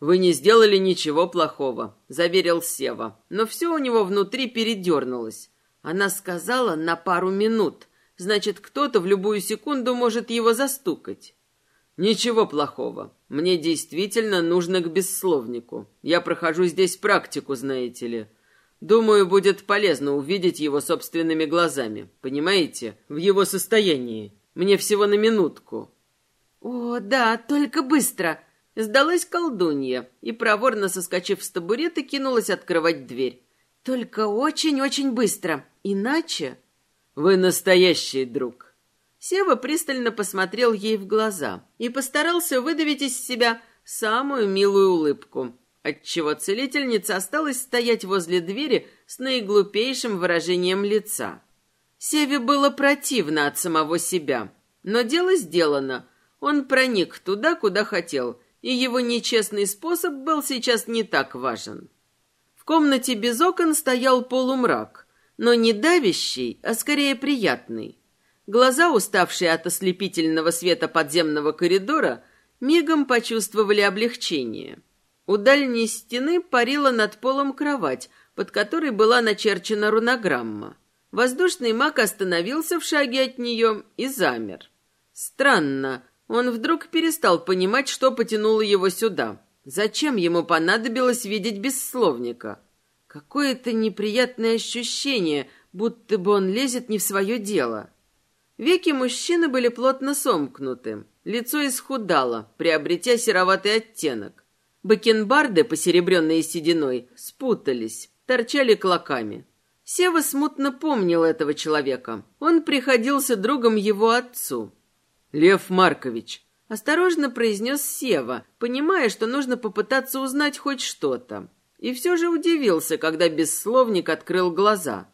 «Вы не сделали ничего плохого», — заверил Сева. Но все у него внутри передернулось. Она сказала «на пару минут», Значит, кто-то в любую секунду может его застукать. Ничего плохого. Мне действительно нужно к бессловнику. Я прохожу здесь практику, знаете ли. Думаю, будет полезно увидеть его собственными глазами. Понимаете? В его состоянии. Мне всего на минутку». «О, да, только быстро!» Сдалась колдунья и, проворно соскочив с табурета, кинулась открывать дверь. «Только очень-очень быстро, иначе...» «Вы настоящий друг!» Сева пристально посмотрел ей в глаза и постарался выдавить из себя самую милую улыбку, отчего целительница осталась стоять возле двери с наиглупейшим выражением лица. Севе было противно от самого себя, но дело сделано. Он проник туда, куда хотел, и его нечестный способ был сейчас не так важен. В комнате без окон стоял полумрак, но не давящий, а скорее приятный. Глаза, уставшие от ослепительного света подземного коридора, мигом почувствовали облегчение. У дальней стены парила над полом кровать, под которой была начерчена рунограмма. Воздушный маг остановился в шаге от нее и замер. Странно, он вдруг перестал понимать, что потянуло его сюда. Зачем ему понадобилось видеть бессловника? Какое-то неприятное ощущение, будто бы он лезет не в свое дело. Веки мужчины были плотно сомкнуты, лицо исхудало, приобретя сероватый оттенок. Бакенбарды, посеребренные сединой, спутались, торчали клоками. Сева смутно помнил этого человека. Он приходился другом его отцу. «Лев Маркович», — осторожно произнес Сева, понимая, что нужно попытаться узнать хоть что-то. И все же удивился, когда бессловник открыл глаза.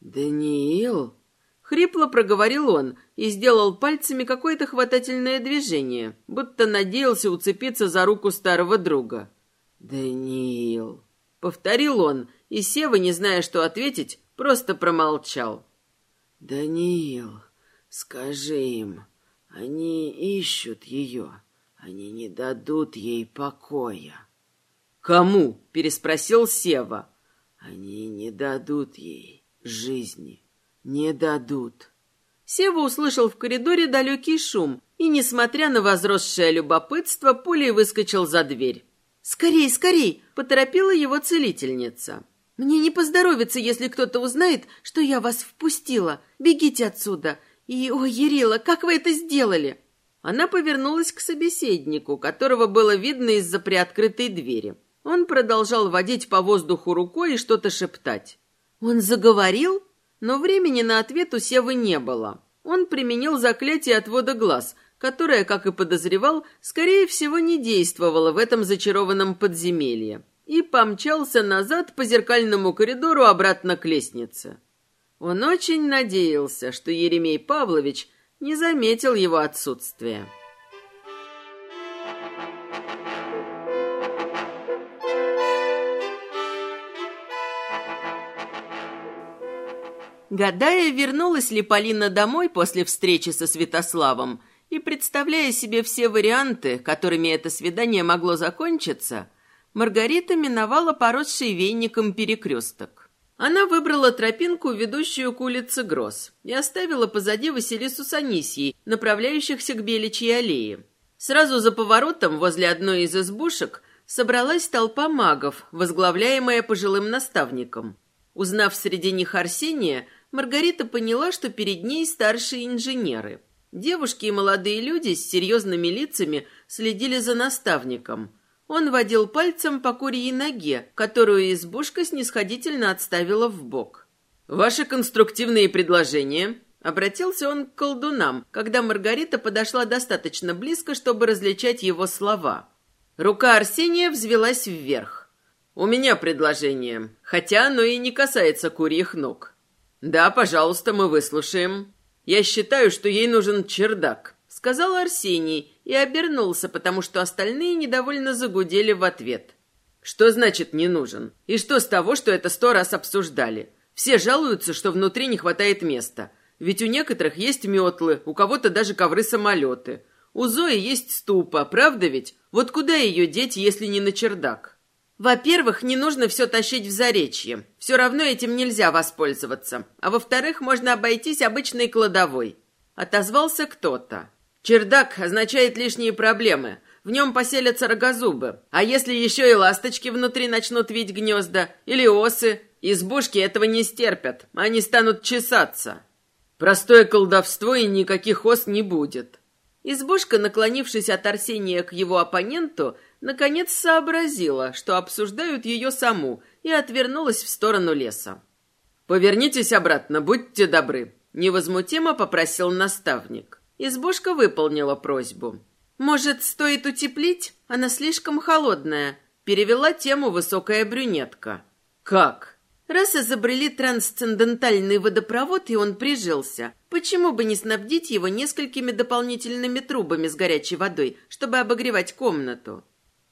«Даниил?» — хрипло проговорил он и сделал пальцами какое-то хватательное движение, будто надеялся уцепиться за руку старого друга. «Даниил», — повторил он, и Сева, не зная, что ответить, просто промолчал. «Даниил, скажи им, они ищут ее, они не дадут ей покоя». «Кому?» — переспросил Сева. «Они не дадут ей жизни, не дадут». Сева услышал в коридоре далекий шум и, несмотря на возросшее любопытство, пулей выскочил за дверь. «Скорей, скорей!» — поторопила его целительница. «Мне не поздоровится, если кто-то узнает, что я вас впустила. Бегите отсюда. И, ой, Ерила, как вы это сделали?» Она повернулась к собеседнику, которого было видно из-за приоткрытой двери. Он продолжал водить по воздуху рукой и что-то шептать. «Он заговорил?» Но времени на ответ у Севы не было. Он применил заклятие отвода глаз, которое, как и подозревал, скорее всего не действовало в этом зачарованном подземелье, и помчался назад по зеркальному коридору обратно к лестнице. Он очень надеялся, что Еремей Павлович не заметил его отсутствия. Гадая, вернулась ли Полина домой после встречи со Святославом, и, представляя себе все варианты, которыми это свидание могло закончиться, Маргарита миновала поросший вейником перекресток. Она выбрала тропинку, ведущую к улице Гроз, и оставила позади Василису с Анисьей, направляющихся к Беличьей аллее. Сразу за поворотом, возле одной из избушек, собралась толпа магов, возглавляемая пожилым наставником. Узнав среди них Арсения, Маргарита поняла, что перед ней старшие инженеры. Девушки и молодые люди с серьезными лицами следили за наставником. Он водил пальцем по курьей ноге, которую избушка снисходительно отставила в бок. «Ваши конструктивные предложения?» Обратился он к колдунам, когда Маргарита подошла достаточно близко, чтобы различать его слова. Рука Арсения взвелась вверх. «У меня предложение, хотя оно и не касается курьих ног. Да, пожалуйста, мы выслушаем. Я считаю, что ей нужен чердак сказал Арсений и обернулся, потому что остальные недовольно загудели в ответ. Что значит не нужен? И что с того, что это сто раз обсуждали? Все жалуются, что внутри не хватает места. Ведь у некоторых есть метлы, у кого-то даже ковры-самолеты. У Зои есть ступа, правда ведь? Вот куда ее деть, если не на чердак? Во-первых, не нужно все тащить в заречье. Все равно этим нельзя воспользоваться. А во-вторых, можно обойтись обычной кладовой. Отозвался кто-то. Чердак означает лишние проблемы. В нем поселятся рогозубы. А если еще и ласточки внутри начнут вить гнезда? Или осы? Избушки этого не стерпят. Они станут чесаться. Простое колдовство и никаких ос не будет. Избушка, наклонившись от Арсения к его оппоненту, наконец сообразила, что обсуждают ее саму, и отвернулась в сторону леса. «Повернитесь обратно, будьте добры», — невозмутимо попросил наставник. Избушка выполнила просьбу. «Может, стоит утеплить? Она слишком холодная», — перевела тему высокая брюнетка. «Как?» Раз изобрели трансцендентальный водопровод, и он прижился, почему бы не снабдить его несколькими дополнительными трубами с горячей водой, чтобы обогревать комнату?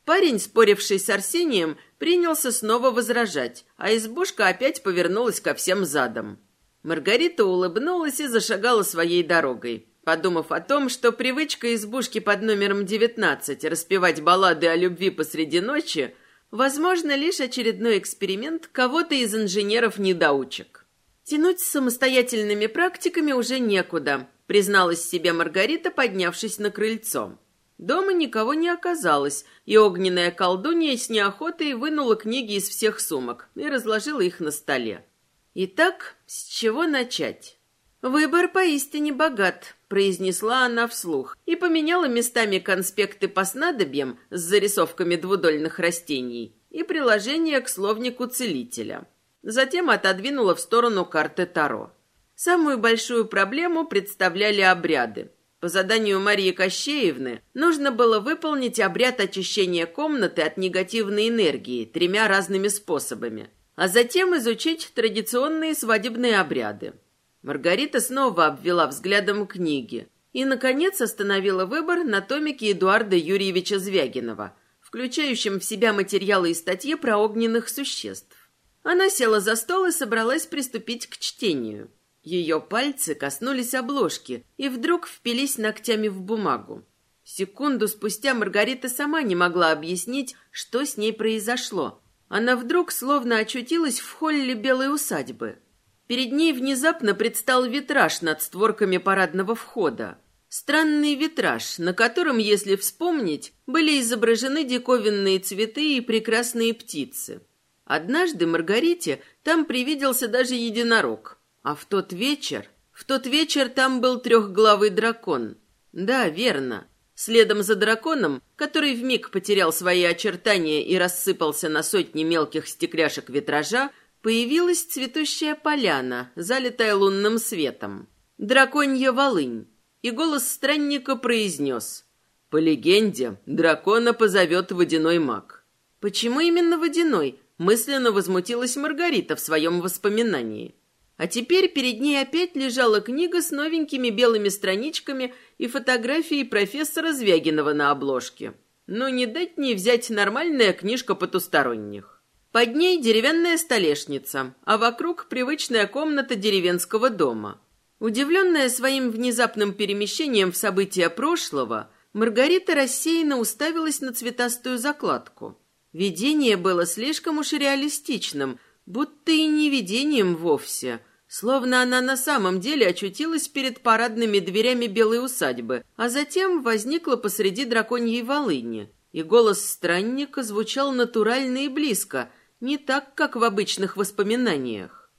Парень, споривший с Арсением, принялся снова возражать, а избушка опять повернулась ко всем задам. Маргарита улыбнулась и зашагала своей дорогой, подумав о том, что привычка избушки под номером 19 распевать баллады о любви посреди ночи – Возможно, лишь очередной эксперимент кого-то из инженеров-недоучек. Тянуть с самостоятельными практиками уже некуда, призналась себе Маргарита, поднявшись на крыльцо. Дома никого не оказалось, и огненная колдунья с неохотой вынула книги из всех сумок и разложила их на столе. Итак, с чего начать? Выбор поистине богат, произнесла она вслух и поменяла местами конспекты по снадобьям с зарисовками двудольных растений и приложение к словнику целителя. Затем отодвинула в сторону карты Таро. Самую большую проблему представляли обряды. По заданию Марии Кощеевны нужно было выполнить обряд очищения комнаты от негативной энергии тремя разными способами, а затем изучить традиционные свадебные обряды. Маргарита снова обвела взглядом книги и, наконец, остановила выбор на томике Эдуарда Юрьевича Звягинова, включающем в себя материалы и статьи про огненных существ. Она села за стол и собралась приступить к чтению. Ее пальцы коснулись обложки и вдруг впились ногтями в бумагу. Секунду спустя Маргарита сама не могла объяснить, что с ней произошло. Она вдруг словно очутилась в холле белой усадьбы – Перед ней внезапно предстал витраж над створками парадного входа. Странный витраж, на котором, если вспомнить, были изображены диковинные цветы и прекрасные птицы. Однажды Маргарите там привиделся даже единорог. А в тот вечер... В тот вечер там был трехглавый дракон. Да, верно. Следом за драконом, который вмиг потерял свои очертания и рассыпался на сотни мелких стекляшек витража, Появилась цветущая поляна, залитая лунным светом. Драконья волынь. И голос странника произнес. По легенде, дракона позовет водяной маг. Почему именно водяной? Мысленно возмутилась Маргарита в своем воспоминании. А теперь перед ней опять лежала книга с новенькими белыми страничками и фотографией профессора Звягинова на обложке. Но не дать не взять нормальная книжка потусторонних. Под ней деревянная столешница, а вокруг привычная комната деревенского дома. Удивленная своим внезапным перемещением в события прошлого, Маргарита рассеянно уставилась на цветастую закладку. Видение было слишком уж реалистичным, будто и не видением вовсе, словно она на самом деле очутилась перед парадными дверями белой усадьбы, а затем возникла посреди драконьей волыни, и голос странника звучал натурально и близко – не так, как в обычных воспоминаниях.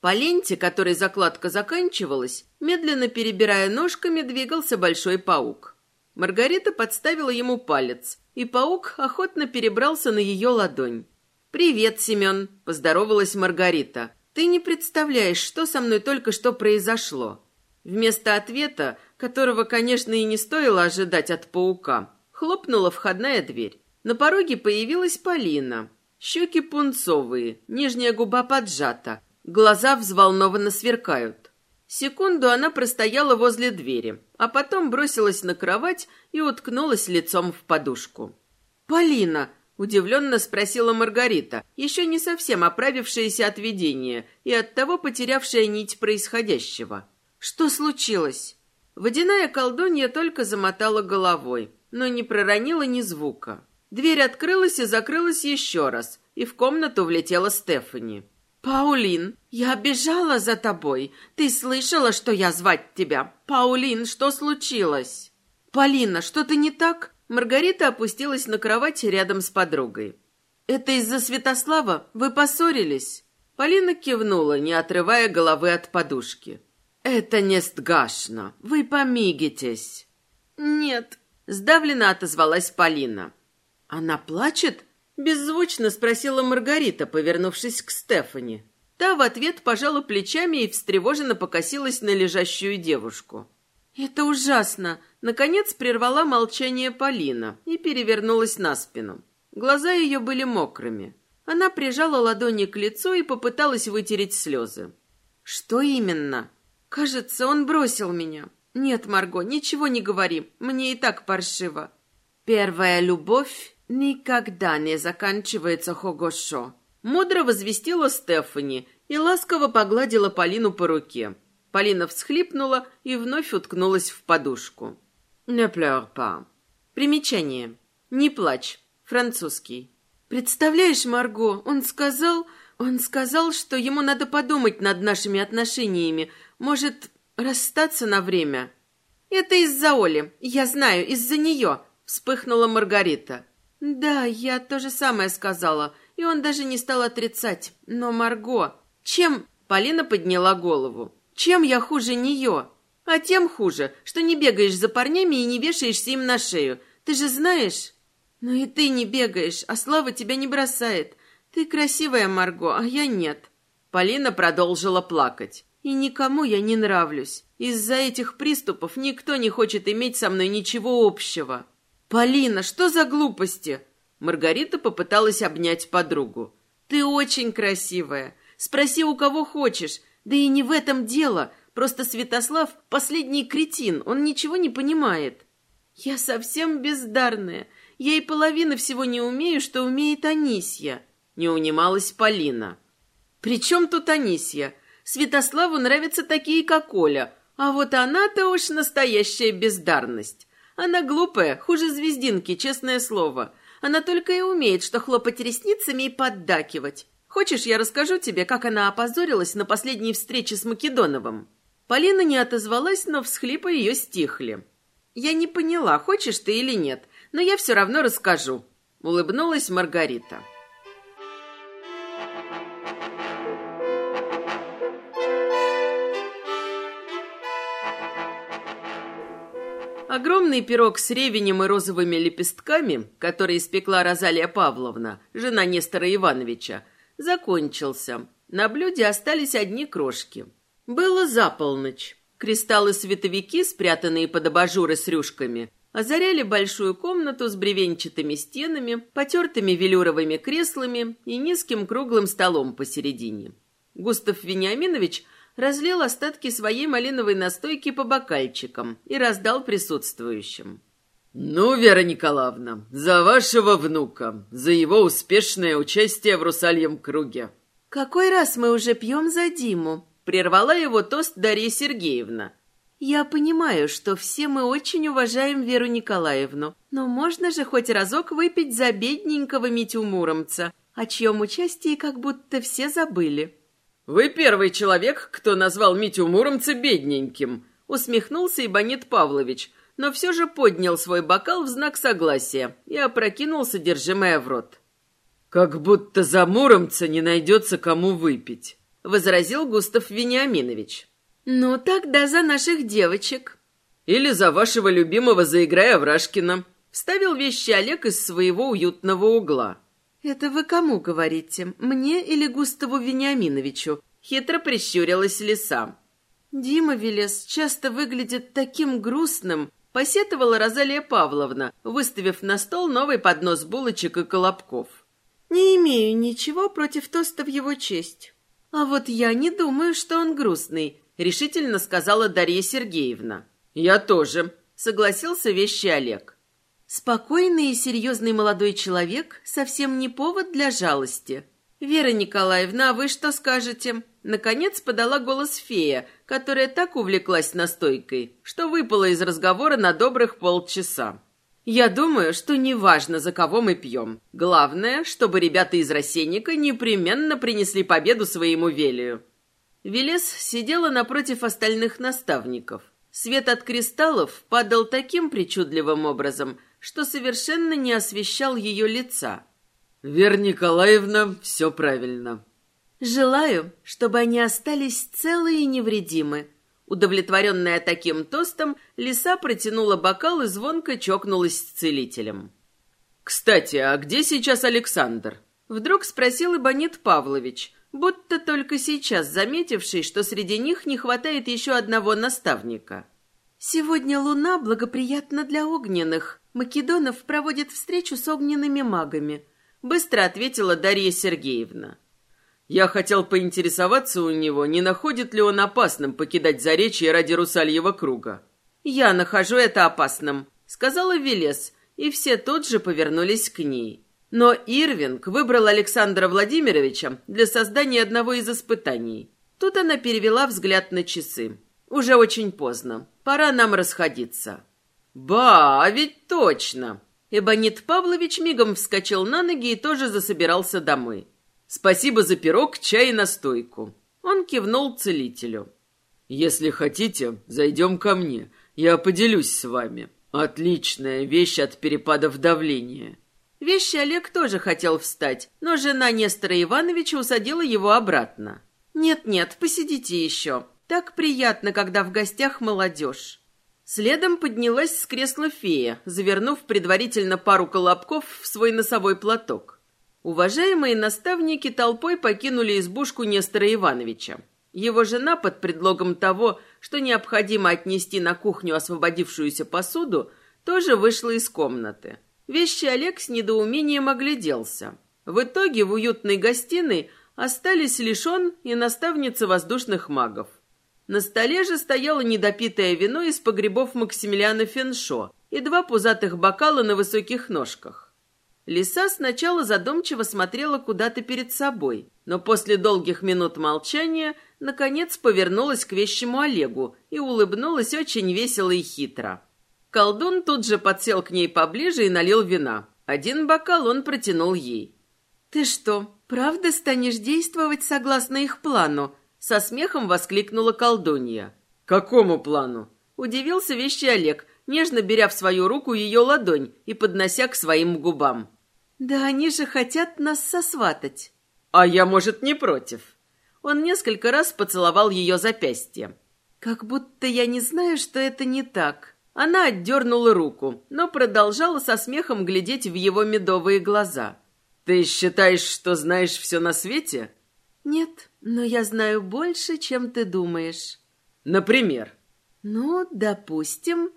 По ленте, которой закладка заканчивалась, медленно перебирая ножками, двигался большой паук. Маргарита подставила ему палец, и паук охотно перебрался на ее ладонь. «Привет, Семен», — поздоровалась Маргарита. «Ты не представляешь, что со мной только что произошло». Вместо ответа, которого, конечно, и не стоило ожидать от паука, хлопнула входная дверь. На пороге появилась Полина. Щеки пунцовые, нижняя губа поджата, глаза взволнованно сверкают. Секунду она простояла возле двери, а потом бросилась на кровать и уткнулась лицом в подушку. «Полина!» – удивленно спросила Маргарита, еще не совсем оправившаяся от видения и оттого потерявшая нить происходящего. «Что случилось?» Водяная колдунья только замотала головой, но не проронила ни звука. Дверь открылась и закрылась еще раз, и в комнату влетела Стефани. «Паулин, я бежала за тобой. Ты слышала, что я звать тебя? Паулин, что случилось?» «Полина, что-то не так?» Маргарита опустилась на кровать рядом с подругой. «Это из-за Святослава? Вы поссорились?» Полина кивнула, не отрывая головы от подушки. Это не стгашно. Вы помигитесь. Нет, сдавленно отозвалась Полина. Она плачет? Беззвучно спросила Маргарита, повернувшись к Стефани. Та в ответ пожала плечами и встревоженно покосилась на лежащую девушку. «Это ужасно!» Наконец прервала молчание Полина и перевернулась на спину. Глаза ее были мокрыми. Она прижала ладони к лицу и попыталась вытереть слезы. «Что именно?» «Кажется, он бросил меня». «Нет, Марго, ничего не говори. Мне и так паршиво». «Первая любовь никогда не заканчивается хорошо», — мудро возвестила Стефани и ласково погладила Полину по руке. Полина всхлипнула и вновь уткнулась в подушку. «Не pleure pas». Примечание. «Не плачь». Французский. «Представляешь, Марго, он сказал... Он сказал, что ему надо подумать над нашими отношениями. Может, расстаться на время?» «Это из-за Оли. Я знаю, из-за нее», — вспыхнула Маргарита. «Да, я то же самое сказала, и он даже не стал отрицать. Но, Марго, чем...» Полина подняла голову. «Чем я хуже нее?» «А тем хуже, что не бегаешь за парнями и не вешаешься им на шею. Ты же знаешь...» «Ну и ты не бегаешь, а Слава тебя не бросает. Ты красивая, Марго, а я нет». Полина продолжила плакать. «И никому я не нравлюсь. Из-за этих приступов никто не хочет иметь со мной ничего общего». «Полина, что за глупости?» Маргарита попыталась обнять подругу. «Ты очень красивая. Спроси у кого хочешь. Да и не в этом дело. Просто Святослав — последний кретин. Он ничего не понимает». «Я совсем бездарная. Я и половины всего не умею, что умеет Анисья», — не унималась Полина. «При чем тут Анисья? Святославу нравятся такие, как Оля, а вот она-то уж настоящая бездарность. Она глупая, хуже звездинки, честное слово. Она только и умеет, что хлопать ресницами и поддакивать. Хочешь, я расскажу тебе, как она опозорилась на последней встрече с Македоновым?» Полина не отозвалась, но всхлипы ее стихли. «Я не поняла, хочешь ты или нет, но я все равно расскажу», — улыбнулась Маргарита. Огромный пирог с ревенем и розовыми лепестками, который испекла Розалия Павловна, жена Нестора Ивановича, закончился. На блюде остались одни крошки. Было за полночь. Кристаллы-световики, спрятанные под абажуры с рюшками, озаряли большую комнату с бревенчатыми стенами, потертыми велюровыми креслами и низким круглым столом посередине. Густав Вениаминович разлил остатки своей малиновой настойки по бокальчикам и раздал присутствующим. «Ну, Вера Николаевна, за вашего внука, за его успешное участие в русальем круге». «Какой раз мы уже пьем за Диму?» — прервала его тост Дарья Сергеевна, я понимаю, что все мы очень уважаем Веру Николаевну, но можно же хоть разок выпить за бедненького Митю Муромца, о чьем участии как будто все забыли. «Вы первый человек, кто назвал Митю Муромца бедненьким», усмехнулся Ибонит Павлович, но все же поднял свой бокал в знак согласия и опрокинул содержимое в рот. «Как будто за Муромца не найдется кому выпить», — возразил Густав Вениаминович. «Ну, тогда за наших девочек». «Или за вашего любимого заиграя Врашкина», — вставил вещи Олег из своего уютного угла. «Это вы кому говорите? Мне или Густаву Вениаминовичу?» Хитро прищурилась лиса. «Дима Велес часто выглядит таким грустным», — посетовала Розалия Павловна, выставив на стол новый поднос булочек и колобков. «Не имею ничего против тоста в его честь. А вот я не думаю, что он грустный решительно сказала Дарья Сергеевна. «Я тоже», — согласился вещи Олег. Спокойный и серьезный молодой человек совсем не повод для жалости. «Вера Николаевна, а вы что скажете?» Наконец подала голос фея, которая так увлеклась настойкой, что выпала из разговора на добрых полчаса. «Я думаю, что неважно, за кого мы пьем. Главное, чтобы ребята из рассенника непременно принесли победу своему Велию. Велес сидела напротив остальных наставников. Свет от кристаллов падал таким причудливым образом, что совершенно не освещал ее лица. «Вера Николаевна, все правильно». «Желаю, чтобы они остались целы и невредимы», Удовлетворенная таким тостом, лиса протянула бокал и звонко чокнулась с целителем. «Кстати, а где сейчас Александр?» Вдруг спросил Ибонит Павлович, будто только сейчас заметивший, что среди них не хватает еще одного наставника. «Сегодня луна благоприятна для огненных. Македонов проводит встречу с огненными магами», — быстро ответила Дарья Сергеевна. Я хотел поинтересоваться у него, не находит ли он опасным покидать Заречье ради Русальего круга. «Я нахожу это опасным», — сказала Велес, и все тут же повернулись к ней. Но Ирвинг выбрал Александра Владимировича для создания одного из испытаний. Тут она перевела взгляд на часы. «Уже очень поздно. Пора нам расходиться». «Ба, а ведь точно!» Эбонит Павлович мигом вскочил на ноги и тоже засобирался домой. Спасибо за пирог, чай и настойку. Он кивнул целителю. Если хотите, зайдем ко мне. Я поделюсь с вами. Отличная вещь от перепадов давления. Вещи Олег тоже хотел встать, но жена Нестора Ивановича усадила его обратно. «Нет-нет, посидите еще. Так приятно, когда в гостях молодежь». Следом поднялась с кресла фея, завернув предварительно пару колобков в свой носовой платок. Уважаемые наставники толпой покинули избушку Нестора Ивановича. Его жена под предлогом того, что необходимо отнести на кухню освободившуюся посуду, тоже вышла из комнаты. Вещи Олег с недоумением огляделся. В итоге в уютной гостиной остались лишь он и наставница воздушных магов. На столе же стояло недопитое вино из погребов Максимилиана Феншо и два пузатых бокала на высоких ножках. Лиса сначала задумчиво смотрела куда-то перед собой, но после долгих минут молчания наконец повернулась к вещему Олегу и улыбнулась очень весело и хитро. Колдун тут же подсел к ней поближе и налил вина. Один бокал он протянул ей. «Ты что, правда станешь действовать согласно их плану?» Со смехом воскликнула колдунья. «Какому плану?» Удивился вещий Олег, нежно беря в свою руку ее ладонь и поднося к своим губам. «Да они же хотят нас сосватать». «А я, может, не против?» Он несколько раз поцеловал ее запястье. «Как будто я не знаю, что это не так». Она отдернула руку, но продолжала со смехом глядеть в его медовые глаза. «Ты считаешь, что знаешь все на свете?» «Нет, но я знаю больше, чем ты думаешь». «Например?» «Ну, допустим...»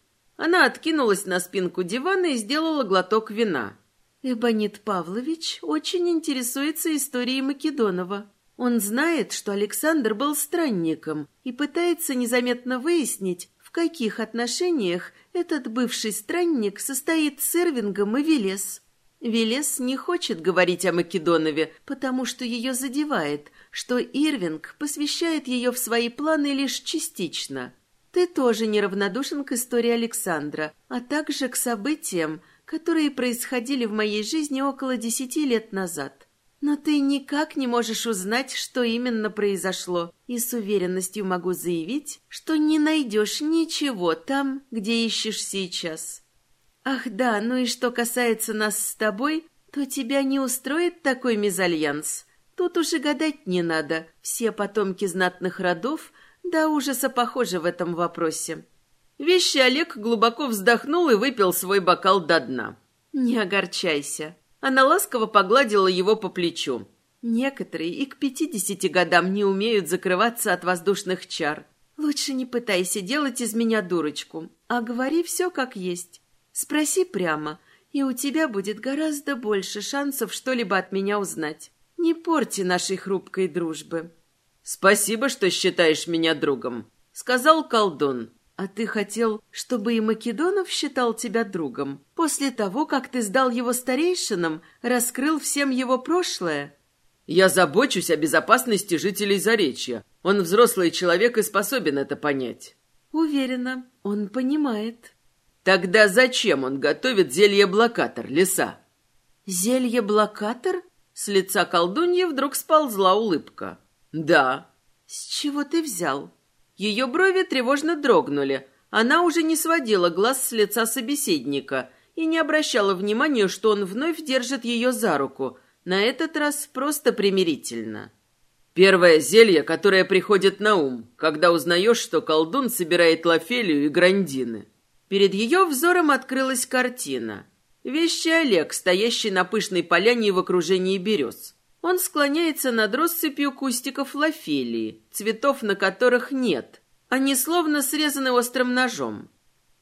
Она откинулась на спинку дивана и сделала глоток вина. Эбонит Павлович очень интересуется историей Македонова. Он знает, что Александр был странником и пытается незаметно выяснить, в каких отношениях этот бывший странник состоит с Ирвингом и Велес. Велес не хочет говорить о Македонове, потому что ее задевает, что Ирвинг посвящает ее в свои планы лишь частично. Ты тоже неравнодушен к истории Александра, а также к событиям, которые происходили в моей жизни около десяти лет назад. Но ты никак не можешь узнать, что именно произошло, и с уверенностью могу заявить, что не найдешь ничего там, где ищешь сейчас. Ах да, ну и что касается нас с тобой, то тебя не устроит такой мезальянс. Тут уже гадать не надо, все потомки знатных родов до ужаса похожи в этом вопросе. Вещи Олег глубоко вздохнул и выпил свой бокал до дна. «Не огорчайся». Она ласково погладила его по плечу. «Некоторые и к пятидесяти годам не умеют закрываться от воздушных чар. Лучше не пытайся делать из меня дурочку, а говори все как есть. Спроси прямо, и у тебя будет гораздо больше шансов что-либо от меня узнать. Не порти нашей хрупкой дружбы». «Спасибо, что считаешь меня другом», — сказал колдун. «А ты хотел, чтобы и Македонов считал тебя другом? После того, как ты сдал его старейшинам, раскрыл всем его прошлое?» «Я забочусь о безопасности жителей Заречья. Он взрослый человек и способен это понять». «Уверена, он понимает». «Тогда зачем он готовит зелье-блокатор, лиса?» «Зелье-блокатор?» С лица колдуньи вдруг сползла улыбка. «Да». «С чего ты взял?» Ее брови тревожно дрогнули. Она уже не сводила глаз с лица собеседника и не обращала внимания, что он вновь держит ее за руку, на этот раз просто примирительно. Первое зелье, которое приходит на ум, когда узнаешь, что колдун собирает лофелию и грандины. Перед ее взором открылась картина. Вещи Олег, стоящий на пышной поляне в окружении берез. Он склоняется над россыпью кустиков лофелии, цветов на которых нет. Они словно срезаны острым ножом.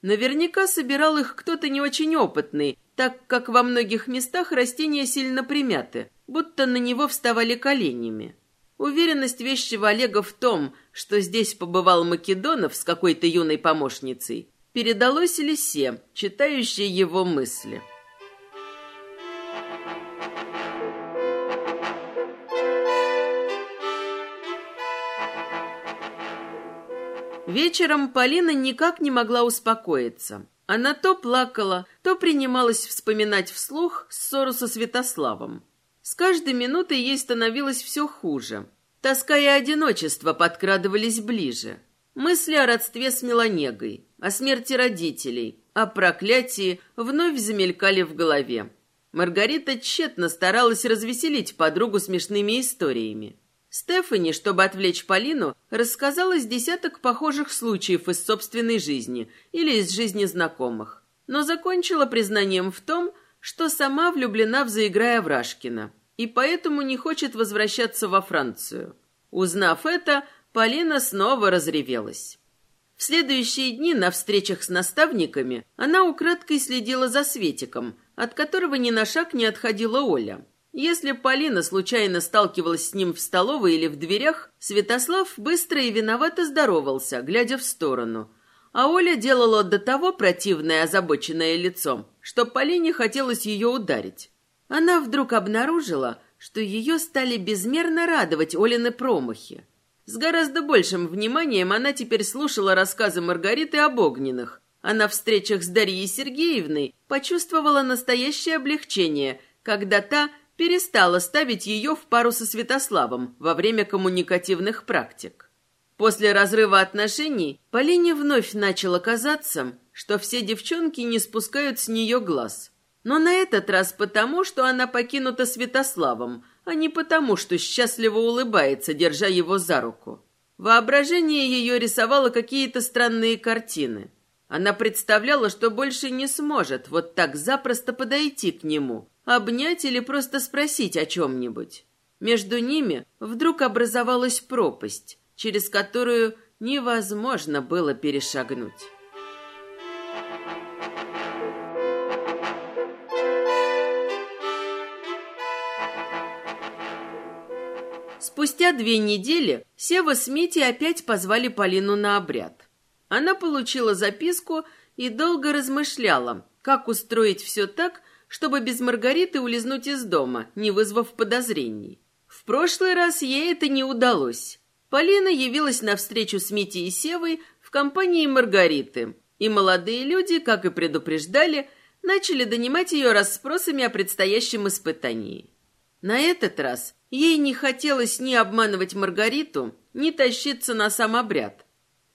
Наверняка собирал их кто-то не очень опытный, так как во многих местах растения сильно примяты, будто на него вставали коленями. Уверенность вещего Олега в том, что здесь побывал Македонов с какой-то юной помощницей, передалось Лисе, читающей его мысли. Вечером Полина никак не могла успокоиться. Она то плакала, то принималась вспоминать вслух ссору со Святославом. С каждой минутой ей становилось все хуже. Тоска и одиночество подкрадывались ближе. Мысли о родстве с Меланегой, о смерти родителей, о проклятии вновь замелькали в голове. Маргарита тщетно старалась развеселить подругу смешными историями. Стефани, чтобы отвлечь Полину, рассказала с десяток похожих случаев из собственной жизни или из жизни знакомых, но закончила признанием в том, что сама влюблена в заиграя Врашкина и поэтому не хочет возвращаться во Францию. Узнав это, Полина снова разревелась. В следующие дни на встречах с наставниками она украдкой следила за Светиком, от которого ни на шаг не отходила Оля. Если Полина случайно сталкивалась с ним в столовой или в дверях, Святослав быстро и виновато здоровался, глядя в сторону – а Оля делала до того противное озабоченное лицо, что Полине хотелось ее ударить. Она вдруг обнаружила, что ее стали безмерно радовать Олины промахи. С гораздо большим вниманием она теперь слушала рассказы Маргариты об огненных, а на встречах с Дарьей Сергеевной почувствовала настоящее облегчение, когда та перестала ставить ее в пару со Святославом во время коммуникативных практик. После разрыва отношений Полине вновь начало казаться, что все девчонки не спускают с нее глаз. Но на этот раз потому, что она покинута Святославом, а не потому, что счастливо улыбается, держа его за руку. Воображение ее рисовало какие-то странные картины. Она представляла, что больше не сможет вот так запросто подойти к нему, обнять или просто спросить о чем-нибудь. Между ними вдруг образовалась пропасть, через которую невозможно было перешагнуть. Спустя две недели Сева с Митей опять позвали Полину на обряд. Она получила записку и долго размышляла, как устроить все так, чтобы без Маргариты улизнуть из дома, не вызвав подозрений. В прошлый раз ей это не удалось. Полина явилась на встречу с Митей и Севой в компании Маргариты, и молодые люди, как и предупреждали, начали донимать ее расспросами о предстоящем испытании. На этот раз ей не хотелось ни обманывать Маргариту, ни тащиться на сам обряд.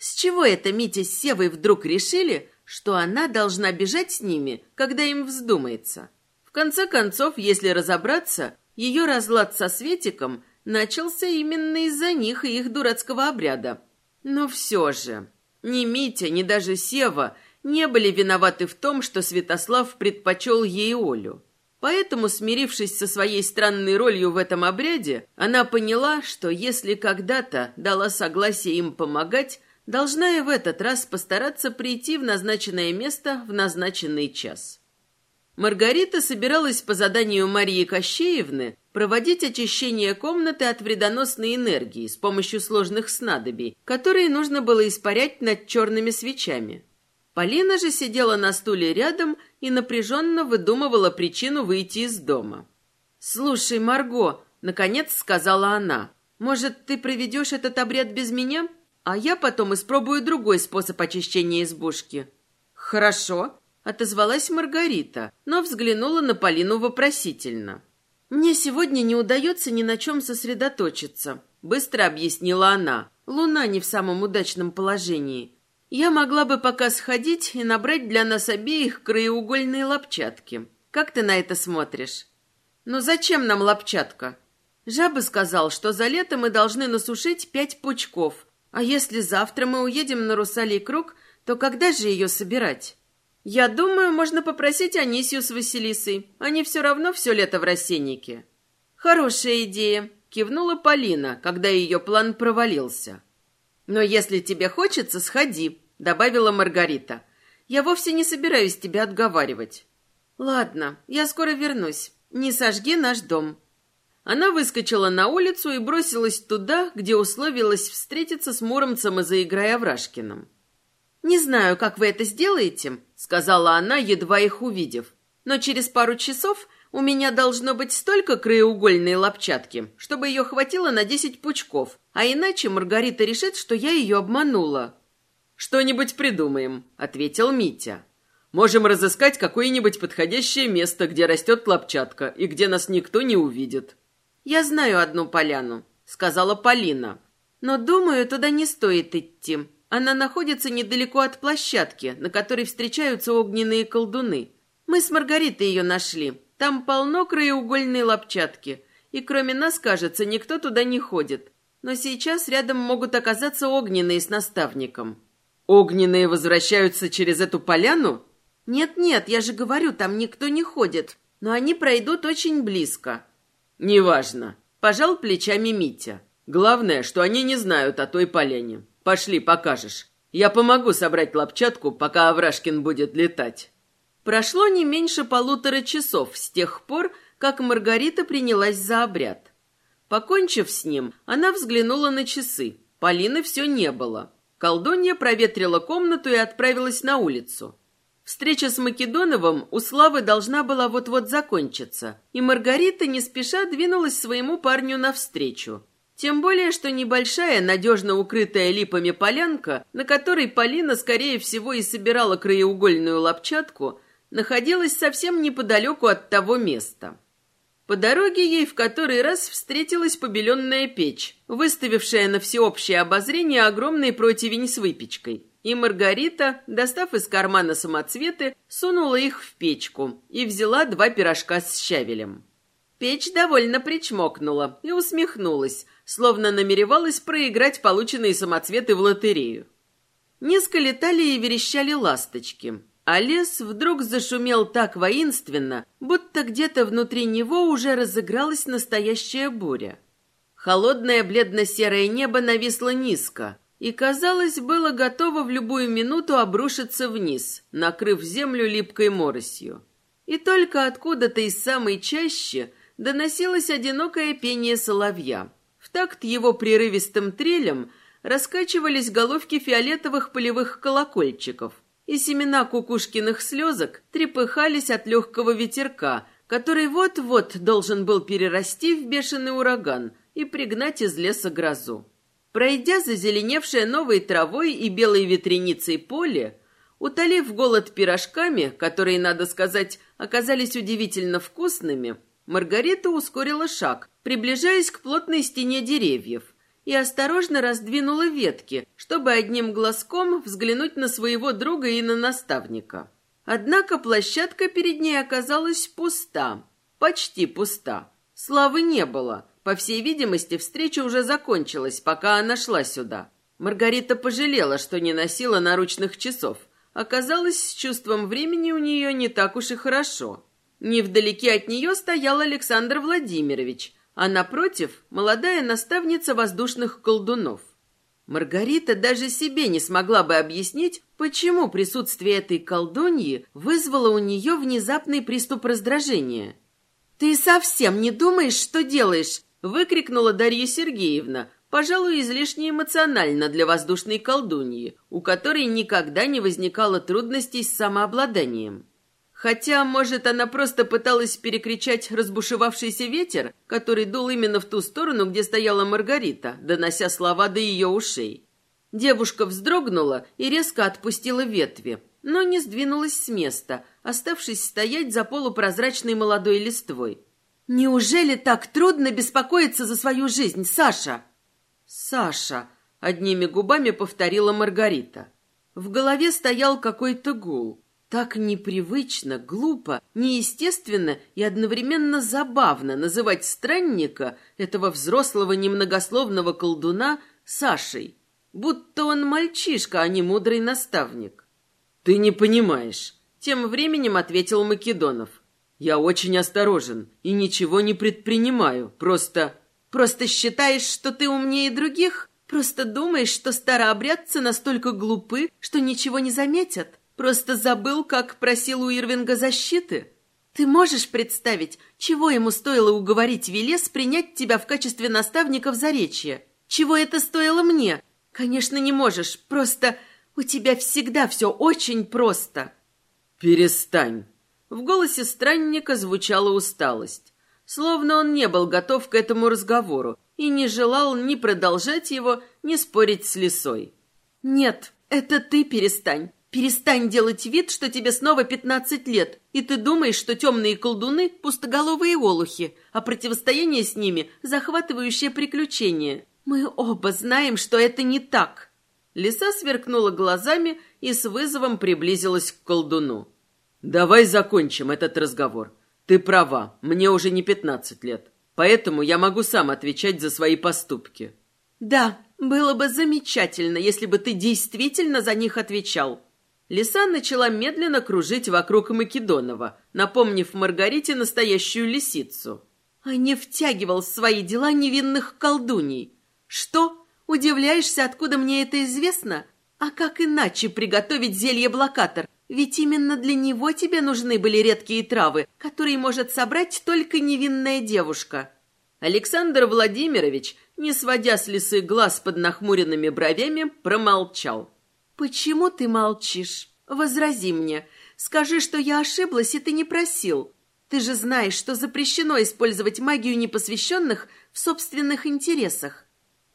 С чего это Митя с Севой вдруг решили, что она должна бежать с ними, когда им вздумается? В конце концов, если разобраться, ее разлад со Светиком – начался именно из-за них и их дурацкого обряда. Но все же, ни Митя, ни даже Сева не были виноваты в том, что Святослав предпочел ей Олю. Поэтому, смирившись со своей странной ролью в этом обряде, она поняла, что если когда-то дала согласие им помогать, должна и в этот раз постараться прийти в назначенное место в назначенный час. Маргарита собиралась по заданию Марии Кощеевны проводить очищение комнаты от вредоносной энергии с помощью сложных снадобий, которые нужно было испарять над черными свечами. Полина же сидела на стуле рядом и напряженно выдумывала причину выйти из дома. «Слушай, Марго», — наконец сказала она, — «может, ты проведешь этот обряд без меня, а я потом испробую другой способ очищения избушки?» «Хорошо», отозвалась Маргарита, но взглянула на Полину вопросительно. «Мне сегодня не удается ни на чем сосредоточиться», — быстро объяснила она. «Луна не в самом удачном положении. Я могла бы пока сходить и набрать для нас обеих краеугольные лапчатки. Как ты на это смотришь?» «Ну зачем нам лапчатка?» Жаба сказал, что за лето мы должны насушить пять пучков. А если завтра мы уедем на Русалий круг, то когда же ее собирать? Я думаю, можно попросить Анисию с Василисой. Они все равно все лето в рассеннике. Хорошая идея, кивнула Полина, когда ее план провалился. Но если тебе хочется, сходи, добавила Маргарита. Я вовсе не собираюсь тебя отговаривать. Ладно, я скоро вернусь. Не сожги наш дом. Она выскочила на улицу и бросилась туда, где условилась встретиться с Муромцем и заиграя Врашкиным. «Не знаю, как вы это сделаете», — сказала она, едва их увидев. «Но через пару часов у меня должно быть столько краеугольной лапчатки, чтобы ее хватило на десять пучков, а иначе Маргарита решит, что я ее обманула». «Что-нибудь придумаем», — ответил Митя. «Можем разыскать какое-нибудь подходящее место, где растет лапчатка и где нас никто не увидит». «Я знаю одну поляну», — сказала Полина. «Но, думаю, туда не стоит идти. Она находится недалеко от площадки, на которой встречаются огненные колдуны. Мы с Маргаритой ее нашли. Там полно краеугольной лапчатки. И кроме нас, кажется, никто туда не ходит. Но сейчас рядом могут оказаться огненные с наставником». «Огненные возвращаются через эту поляну?» «Нет-нет, я же говорю, там никто не ходит. Но они пройдут очень близко». «Неважно», — пожал плечами Митя. «Главное, что они не знают о той полене. Пошли, покажешь. Я помогу собрать лапчатку, пока Аврашкин будет летать». Прошло не меньше полутора часов с тех пор, как Маргарита принялась за обряд. Покончив с ним, она взглянула на часы. Полины все не было. Колдунья проветрила комнату и отправилась на улицу. Встреча с Македоновым у Славы должна была вот-вот закончиться, и Маргарита не спеша двинулась своему парню навстречу. Тем более, что небольшая, надежно укрытая липами полянка, на которой Полина, скорее всего, и собирала краеугольную лапчатку, находилась совсем неподалеку от того места. По дороге ей в который раз встретилась побеленная печь, выставившая на всеобщее обозрение огромный противень с выпечкой. И Маргарита, достав из кармана самоцветы, сунула их в печку и взяла два пирожка с щавелем. Печь довольно причмокнула и усмехнулась, словно намеревалась проиграть полученные самоцветы в лотерею. Низко летали и верещали ласточки, а лес вдруг зашумел так воинственно, будто где-то внутри него уже разыгралась настоящая буря. Холодное бледно-серое небо нависло низко, и, казалось, было готово в любую минуту обрушиться вниз, накрыв землю липкой моросью. И только откуда-то из самой чащи доносилось одинокое пение соловья. В такт его прерывистым трелям раскачивались головки фиолетовых полевых колокольчиков, и семена кукушкиных слезок трепыхались от легкого ветерка, который вот-вот должен был перерасти в бешеный ураган и пригнать из леса грозу. Пройдя зазеленевшее новой травой и белой ветреницей поле, утолив голод пирожками, которые, надо сказать, оказались удивительно вкусными, Маргарита ускорила шаг, приближаясь к плотной стене деревьев, и осторожно раздвинула ветки, чтобы одним глазком взглянуть на своего друга и на наставника. Однако площадка перед ней оказалась пуста, почти пуста. Славы не было, по всей видимости, встреча уже закончилась, пока она шла сюда. Маргарита пожалела, что не носила наручных часов. Оказалось, с чувством времени у нее не так уж и хорошо. Невдалеке от нее стоял Александр Владимирович, а напротив – молодая наставница воздушных колдунов. Маргарита даже себе не смогла бы объяснить, почему присутствие этой колдуньи вызвало у нее внезапный приступ раздражения. «Ты совсем не думаешь, что делаешь?» Выкрикнула Дарья Сергеевна, пожалуй, излишне эмоционально для воздушной колдуньи, у которой никогда не возникало трудностей с самообладанием. Хотя, может, она просто пыталась перекричать разбушевавшийся ветер, который дул именно в ту сторону, где стояла Маргарита, донося слова до ее ушей. Девушка вздрогнула и резко отпустила ветви, но не сдвинулась с места, оставшись стоять за полупрозрачной молодой листвой. «Неужели так трудно беспокоиться за свою жизнь, Саша?» «Саша», — одними губами повторила Маргарита. В голове стоял какой-то гул. Так непривычно, глупо, неестественно и одновременно забавно называть странника, этого взрослого немногословного колдуна, Сашей. Будто он мальчишка, а не мудрый наставник. «Ты не понимаешь», — тем временем ответил Македонов. «Я очень осторожен и ничего не предпринимаю, просто...» «Просто считаешь, что ты умнее других? Просто думаешь, что старообрядцы настолько глупы, что ничего не заметят?» Просто забыл, как просил у Ирвинга защиты? Ты можешь представить, чего ему стоило уговорить Велес принять тебя в качестве наставника в Заречье? Чего это стоило мне? Конечно, не можешь. Просто у тебя всегда все очень просто. Перестань. В голосе странника звучала усталость. Словно он не был готов к этому разговору и не желал ни продолжать его, ни спорить с лисой. «Нет, это ты перестань. Перестань делать вид, что тебе снова пятнадцать лет, и ты думаешь, что темные колдуны – пустоголовые олухи, а противостояние с ними – захватывающее приключение. Мы оба знаем, что это не так». Лиса сверкнула глазами и с вызовом приблизилась к колдуну. «Давай закончим этот разговор. Ты права, мне уже не пятнадцать лет, поэтому я могу сам отвечать за свои поступки». «Да, было бы замечательно, если бы ты действительно за них отвечал», Лиса начала медленно кружить вокруг Македонова, напомнив Маргарите настоящую лисицу. А не втягивал в свои дела невинных колдуней. Что? Удивляешься, откуда мне это известно? А как иначе приготовить зелье-блокатор? Ведь именно для него тебе нужны были редкие травы, которые может собрать только невинная девушка. Александр Владимирович, не сводя с лисы глаз под нахмуренными бровями, промолчал. «Почему ты молчишь? Возрази мне. Скажи, что я ошиблась, и ты не просил. Ты же знаешь, что запрещено использовать магию непосвященных в собственных интересах».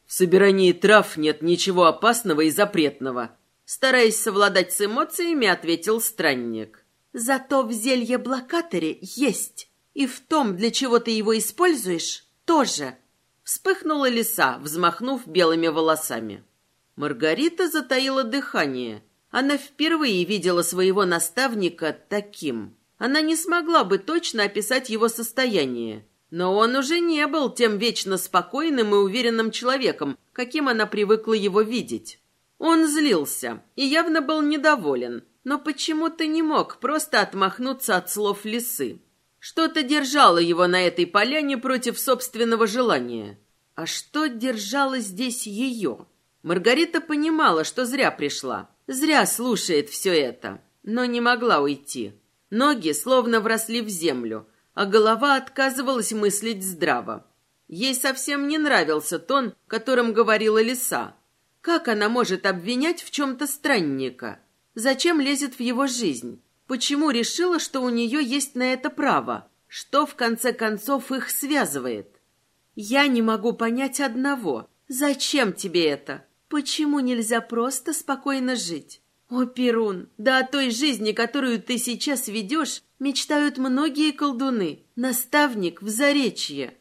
«В собирании трав нет ничего опасного и запретного», стараясь совладать с эмоциями, ответил странник. «Зато в зелье-блокаторе есть, и в том, для чего ты его используешь, тоже». Вспыхнула лиса, взмахнув белыми волосами. Маргарита затаила дыхание. Она впервые видела своего наставника таким. Она не смогла бы точно описать его состояние. Но он уже не был тем вечно спокойным и уверенным человеком, каким она привыкла его видеть. Он злился и явно был недоволен, но почему-то не мог просто отмахнуться от слов лисы. Что-то держало его на этой поляне против собственного желания. А что держало здесь ее? Маргарита понимала, что зря пришла, зря слушает все это, но не могла уйти. Ноги словно вросли в землю, а голова отказывалась мыслить здраво. Ей совсем не нравился тон, которым говорила лиса. Как она может обвинять в чем-то странника? Зачем лезет в его жизнь? Почему решила, что у нее есть на это право? Что, в конце концов, их связывает? Я не могу понять одного. Зачем тебе это? Почему нельзя просто спокойно жить? О, Перун, да о той жизни, которую ты сейчас ведешь, мечтают многие колдуны. Наставник в Заречье.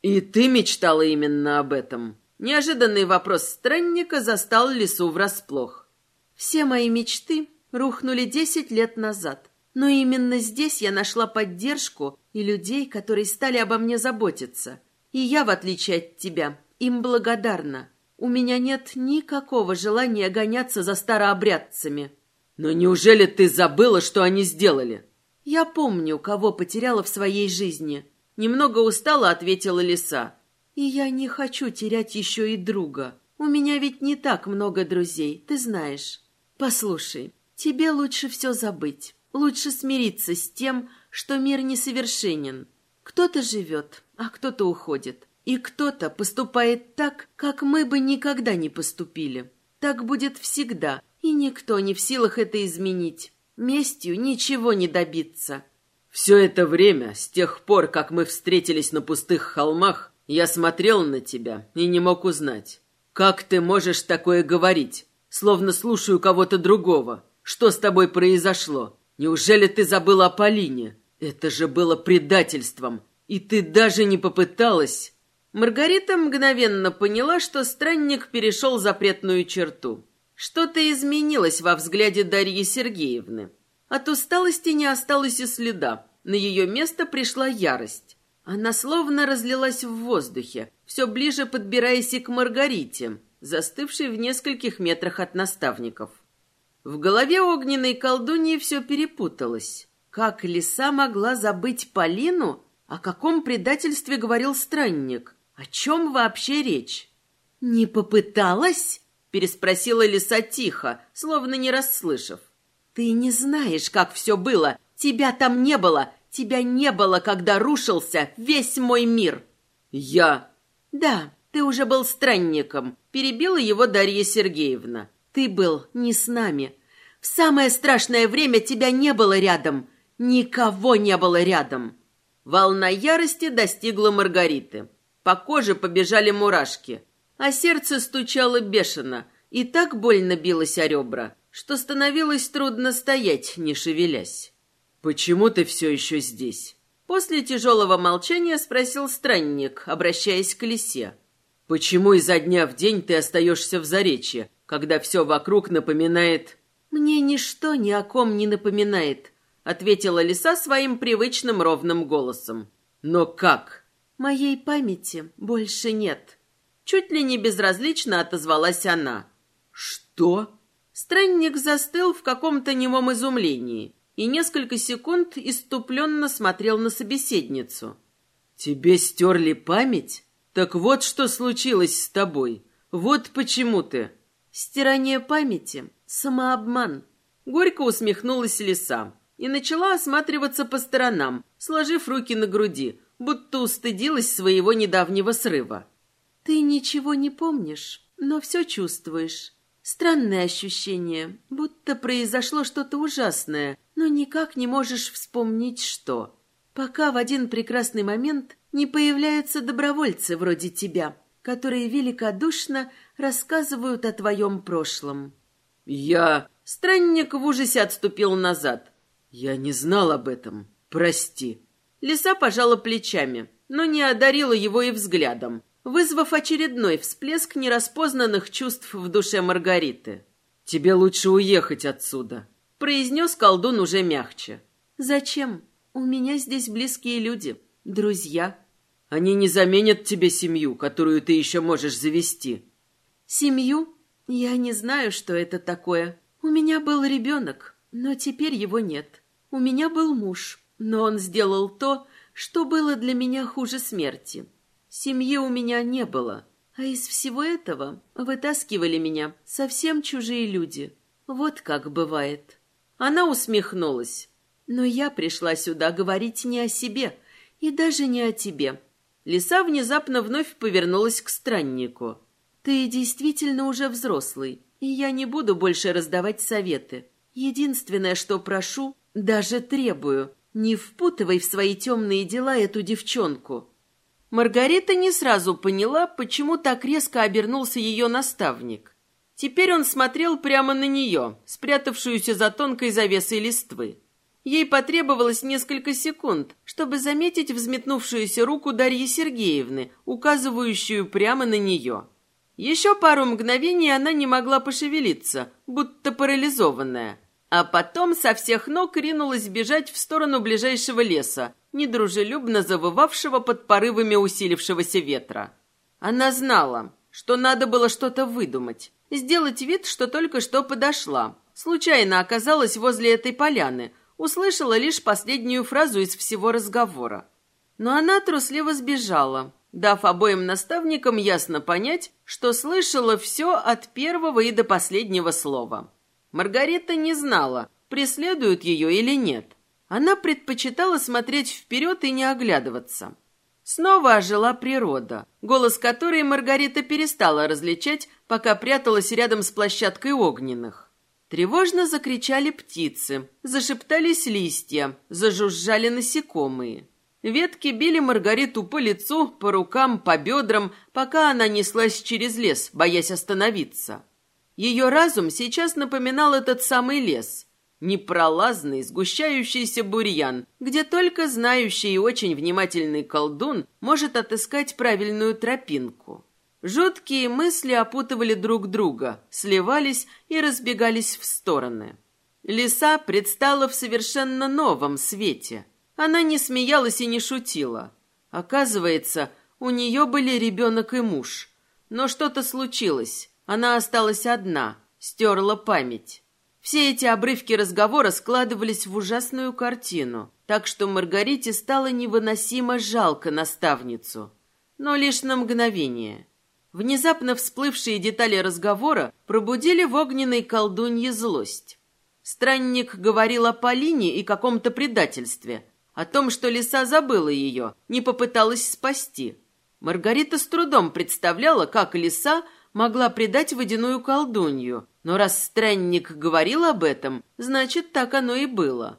И ты мечтала именно об этом? Неожиданный вопрос странника застал лесу врасплох. Все мои мечты рухнули десять лет назад. Но именно здесь я нашла поддержку и людей, которые стали обо мне заботиться. И я, в отличие от тебя, им благодарна. У меня нет никакого желания гоняться за старообрядцами. Но неужели ты забыла, что они сделали? Я помню, кого потеряла в своей жизни. Немного устала, ответила лиса. И я не хочу терять еще и друга. У меня ведь не так много друзей, ты знаешь. Послушай, тебе лучше все забыть. Лучше смириться с тем, что мир несовершенен. Кто-то живет, а кто-то уходит. И кто-то поступает так, как мы бы никогда не поступили. Так будет всегда, и никто не в силах это изменить. Местью ничего не добиться. Все это время, с тех пор, как мы встретились на пустых холмах, я смотрел на тебя и не мог узнать. Как ты можешь такое говорить? Словно слушаю кого-то другого. Что с тобой произошло? Неужели ты забыла о Полине? Это же было предательством. И ты даже не попыталась... Маргарита мгновенно поняла, что странник перешел запретную черту. Что-то изменилось во взгляде Дарьи Сергеевны. От усталости не осталось и следа. На ее место пришла ярость. Она словно разлилась в воздухе, все ближе подбираясь и к Маргарите, застывшей в нескольких метрах от наставников. В голове огненной колдуньи все перепуталось. Как лиса могла забыть Полину? О каком предательстве говорил странник? О чем вообще речь? «Не попыталась?» — переспросила лиса тихо, словно не расслышав. «Ты не знаешь, как все было. Тебя там не было. Тебя не было, когда рушился весь мой мир». «Я...» «Да, ты уже был странником», — перебила его Дарья Сергеевна. «Ты был не с нами. В самое страшное время тебя не было рядом. Никого не было рядом». Волна ярости достигла Маргариты. По коже побежали мурашки, а сердце стучало бешено и так больно билось о ребра, что становилось трудно стоять, не шевелясь. «Почему ты все еще здесь?» После тяжелого молчания спросил странник, обращаясь к лисе. «Почему изо дня в день ты остаешься в заречье, когда все вокруг напоминает...» «Мне ничто ни о ком не напоминает», — ответила лиса своим привычным ровным голосом. «Но как?» Моей памяти больше нет. Чуть ли не безразлично отозвалась она. Что? Странник застыл в каком-то немом изумлении и несколько секунд иступленно смотрел на собеседницу. Тебе стерли память? Так вот что случилось с тобой. Вот почему ты... Стирание памяти — самообман. Горько усмехнулась лиса и начала осматриваться по сторонам, сложив руки на груди, будто устыдилась своего недавнего срыва. «Ты ничего не помнишь, но все чувствуешь. Странное ощущение, будто произошло что-то ужасное, но никак не можешь вспомнить, что. Пока в один прекрасный момент не появляются добровольцы вроде тебя, которые великодушно рассказывают о твоем прошлом». «Я...» Странник в ужасе отступил назад. «Я не знал об этом. Прости». Лиса пожала плечами, но не одарила его и взглядом, вызвав очередной всплеск нераспознанных чувств в душе Маргариты. «Тебе лучше уехать отсюда», — произнес колдун уже мягче. «Зачем? У меня здесь близкие люди, друзья». «Они не заменят тебе семью, которую ты еще можешь завести». «Семью? Я не знаю, что это такое. У меня был ребенок, но теперь его нет. У меня был муж, но он сделал то, что было для меня хуже смерти. Семьи у меня не было, а из всего этого вытаскивали меня совсем чужие люди. Вот как бывает. Она усмехнулась. Но я пришла сюда говорить не о себе и даже не о тебе. Лиса внезапно вновь повернулась к страннику. Ты действительно уже взрослый, и я не буду больше раздавать советы. Единственное, что прошу, даже требую, не впутывай в свои темные дела эту девчонку. Маргарита не сразу поняла, почему так резко обернулся ее наставник. Теперь он смотрел прямо на нее, спрятавшуюся за тонкой завесой листвы. Ей потребовалось несколько секунд, чтобы заметить взметнувшуюся руку Дарьи Сергеевны, указывающую прямо на нее. Еще пару мгновений она не могла пошевелиться, будто парализованная – а потом со всех ног ринулась бежать в сторону ближайшего леса, недружелюбно завывавшего под порывами усилившегося ветра. Она знала, что надо было что-то выдумать, сделать вид, что только что подошла. Случайно оказалась возле этой поляны, услышала лишь последнюю фразу из всего разговора. Но она трусливо сбежала, дав обоим наставникам ясно понять, что слышала все от первого и до последнего слова. Маргарита не знала, преследуют ее или нет. Она предпочитала смотреть вперед и не оглядываться. Снова ожила природа, голос которой Маргарита перестала различать, пока пряталась рядом с площадкой огненных. Тревожно закричали птицы, зашептались листья, зажужжали насекомые. Ветки били Маргариту по лицу, по рукам, по бедрам, пока она неслась через лес, боясь остановиться. Ее разум сейчас напоминал этот самый лес. Непролазный, сгущающийся бурьян, где только знающий и очень внимательный колдун может отыскать правильную тропинку. Жуткие мысли опутывали друг друга, сливались и разбегались в стороны. Лиса предстала в совершенно новом свете. Она не смеялась и не шутила. Оказывается, у нее были ребенок и муж. Но что-то случилось. Она осталась одна, стерла память. Все эти обрывки разговора складывались в ужасную картину, так что Маргарите стало невыносимо жалко наставницу. Но лишь на мгновение. Внезапно всплывшие детали разговора пробудили в огненной колдунье злость. Странник говорил о Полине и каком-то предательстве, о том, что лиса забыла ее, не попыталась спасти. Маргарита с трудом представляла, как лиса могла предать водяную колдунью, но раз странник говорил об этом, значит, так оно и было.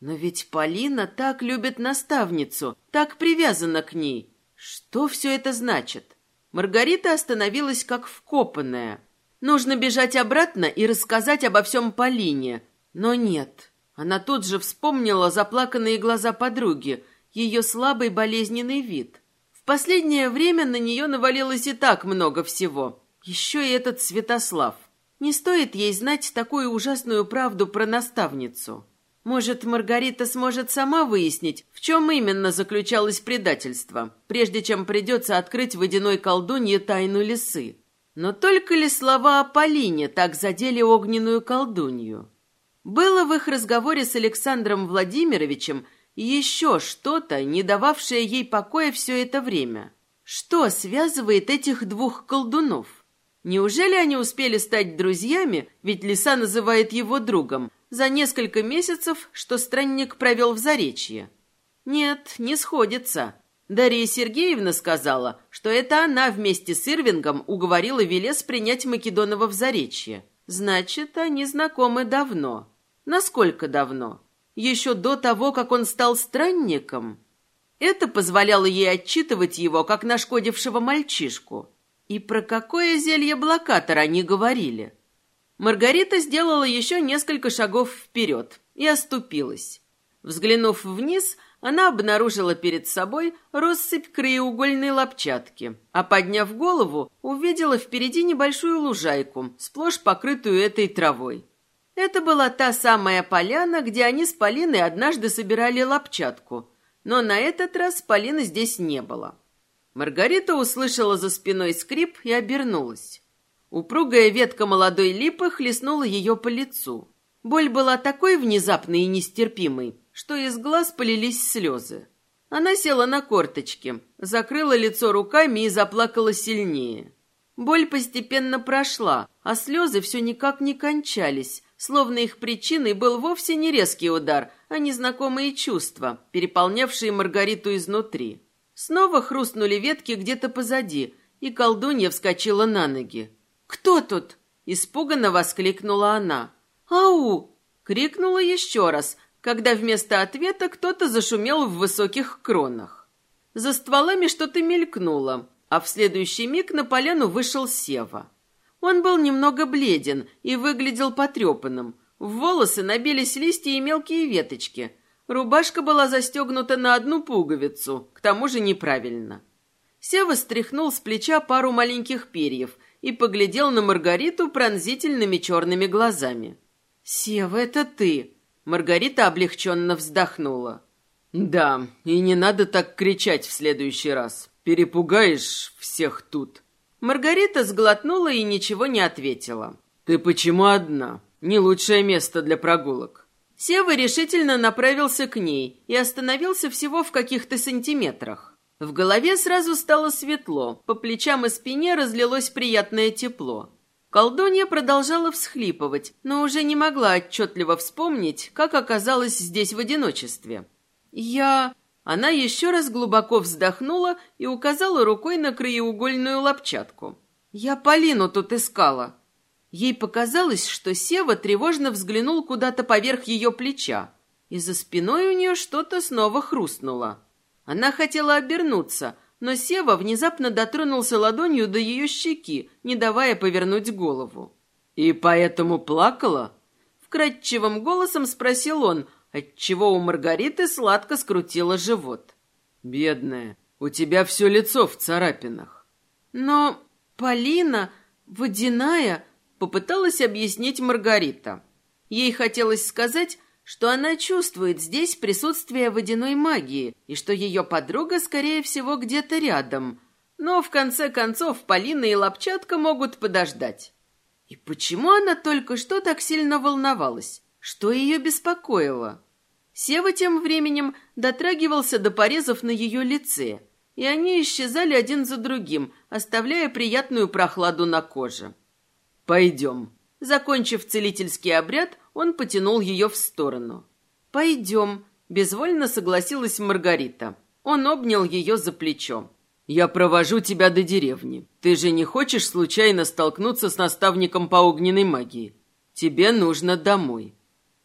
Но ведь Полина так любит наставницу, так привязана к ней. Что все это значит? Маргарита остановилась как вкопанная. Нужно бежать обратно и рассказать обо всем Полине. Но нет. Она тут же вспомнила заплаканные глаза подруги, ее слабый болезненный вид. В последнее время на нее навалилось и так много всего. Еще и этот Святослав. Не стоит ей знать такую ужасную правду про наставницу. Может, Маргарита сможет сама выяснить, в чем именно заключалось предательство, прежде чем придется открыть водяной колдунье тайну лисы. Но только ли слова о Полине так задели огненную колдунью? Было в их разговоре с Александром Владимировичем еще что-то, не дававшее ей покоя все это время. Что связывает этих двух колдунов? Неужели они успели стать друзьями, ведь Лиса называет его другом, за несколько месяцев, что странник провел в Заречье. Нет, не сходится. Дарья Сергеевна сказала, что это она вместе с Ирвингом уговорила Велес принять Македонова в Заречье. Значит, они знакомы давно. Насколько давно? Еще до того, как он стал странником? Это позволяло ей отчитывать его, как нашкодившего мальчишку. И про какое зелье-блокатор они говорили? Маргарита сделала еще несколько шагов вперед и оступилась. Взглянув вниз, она обнаружила перед собой россыпь краеугольной лапчатки, а подняв голову, увидела впереди небольшую лужайку, сплошь покрытую этой травой. Это была та самая поляна, где они с Полиной однажды собирали лапчатку, но на этот раз Полины здесь не было. Маргарита услышала за спиной скрип и обернулась. Упругая ветка молодой липы хлестнула ее по лицу. Боль была такой внезапной и нестерпимой, что из глаз полились слезы. Она села на корточки, закрыла лицо руками и заплакала сильнее. Боль постепенно прошла, а слезы все никак не кончались, словно их причиной был вовсе не резкий удар, а незнакомые чувства, переполнявшие Маргариту изнутри. Снова хрустнули ветки где-то позади, и колдунья вскочила на ноги. «Кто тут?» – испуганно воскликнула она. «Ау!» – крикнула еще раз, когда вместо ответа кто-то зашумел в высоких кронах. За стволами что-то мелькнуло, а в следующий миг на поляну вышел Сева. Он был немного бледен и выглядел потрепанным. В волосы набились листья и мелкие веточки. Рубашка была застегнута на одну пуговицу, к тому же неправильно. Сева стряхнул с плеча пару маленьких перьев и поглядел на Маргариту пронзительными черными глазами. «Сева, это ты!» Маргарита облегченно вздохнула. «Да, и не надо так кричать в следующий раз. Перепугаешь всех тут». Маргарита сглотнула и ничего не ответила. «Ты почему одна? Не лучшее место для прогулок». Сева решительно направился к ней и остановился всего в каких-то сантиметрах. В голове сразу стало светло, по плечам и спине разлилось приятное тепло. Колдунья продолжала всхлипывать, но уже не могла отчетливо вспомнить, как оказалась здесь в одиночестве. «Я...» Она еще раз глубоко вздохнула и указала рукой на краеугольную лапчатку. «Я Полину тут искала». Ей показалось, что Сева тревожно взглянул куда-то поверх ее плеча, и за спиной у нее что-то снова хрустнуло. Она хотела обернуться, но Сева внезапно дотронулся ладонью до ее щеки, не давая повернуть голову. «И поэтому плакала?» Вкрадчивым голосом спросил он, отчего у Маргариты сладко скрутило живот. «Бедная, у тебя все лицо в царапинах». «Но Полина, водяная...» попыталась объяснить Маргарита. Ей хотелось сказать, что она чувствует здесь присутствие водяной магии и что ее подруга, скорее всего, где-то рядом. Но, в конце концов, Полина и Лапчатка могут подождать. И почему она только что так сильно волновалась? Что ее беспокоило? Сева тем временем дотрагивался до порезов на ее лице, и они исчезали один за другим, оставляя приятную прохладу на коже. «Пойдем». Закончив целительский обряд, он потянул ее в сторону. «Пойдем», — безвольно согласилась Маргарита. Он обнял ее за плечо. «Я провожу тебя до деревни. Ты же не хочешь случайно столкнуться с наставником по огненной магии? Тебе нужно домой».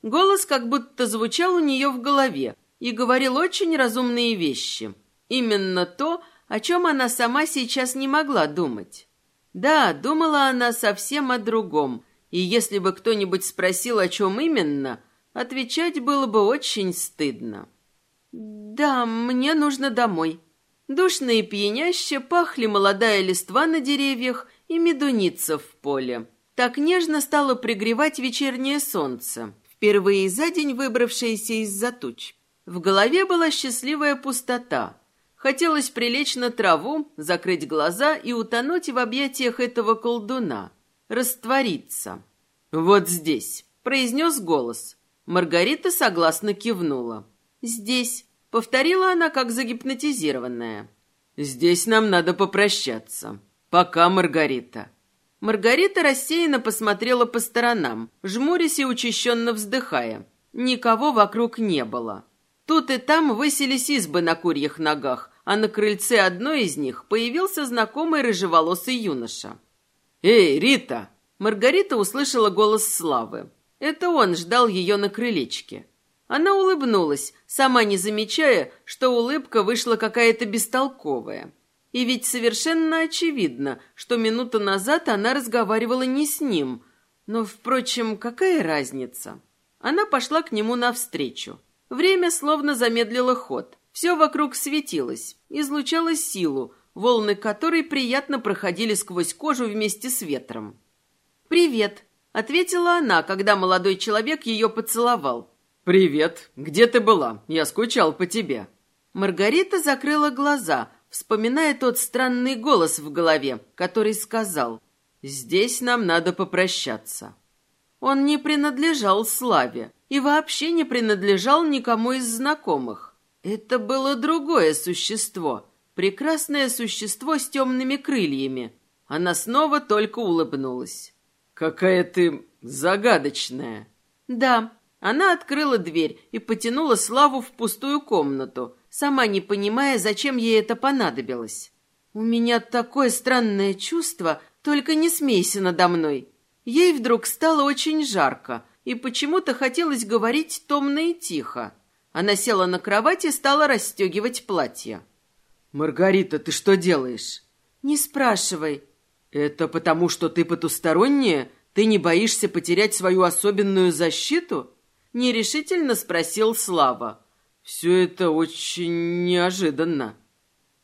Голос как будто звучал у нее в голове и говорил очень разумные вещи. Именно то, о чем она сама сейчас не могла думать. Да, думала она совсем о другом, и если бы кто-нибудь спросил, о чем именно, отвечать было бы очень стыдно. «Да, мне нужно домой». Душно и пьяняще пахли молодая листва на деревьях и медуница в поле. Так нежно стало пригревать вечернее солнце, впервые за день выбравшееся из-за туч. В голове была счастливая пустота. Хотелось прилечь на траву, закрыть глаза и утонуть в объятиях этого колдуна. Раствориться. «Вот здесь», — произнес голос. Маргарита согласно кивнула. «Здесь», — повторила она, как загипнотизированная. «Здесь нам надо попрощаться. Пока, Маргарита». Маргарита рассеянно посмотрела по сторонам, жмурясь и учащенно вздыхая. Никого вокруг не было. Тут и там высились избы на курьих ногах, а на крыльце одной из них появился знакомый рыжеволосый юноша. «Эй, Рита!» Маргарита услышала голос Славы. Это он ждал ее на крылечке. Она улыбнулась, сама не замечая, что улыбка вышла какая-то бестолковая. И ведь совершенно очевидно, что минуту назад она разговаривала не с ним. Но, впрочем, какая разница? Она пошла к нему навстречу. Время словно замедлило ход. Все вокруг светилось, излучало силу, волны которой приятно проходили сквозь кожу вместе с ветром. «Привет», — ответила она, когда молодой человек ее поцеловал. «Привет. Где ты была? Я скучал по тебе». Маргарита закрыла глаза, вспоминая тот странный голос в голове, который сказал «Здесь нам надо попрощаться». Он не принадлежал Славе и вообще не принадлежал никому из знакомых. Это было другое существо, прекрасное существо с темными крыльями. Она снова только улыбнулась. «Какая ты загадочная!» «Да». Она открыла дверь и потянула Славу в пустую комнату, сама не понимая, зачем ей это понадобилось. «У меня такое странное чувство, только не смейся надо мной». Ей вдруг стало очень жарко, и почему-то хотелось говорить томно и тихо. Она села на кровать и стала расстегивать платье. «Маргарита, ты что делаешь?» «Не спрашивай». «Это потому, что ты потусторонняя? Ты не боишься потерять свою особенную защиту?» Нерешительно спросил Слава. Все это очень неожиданно.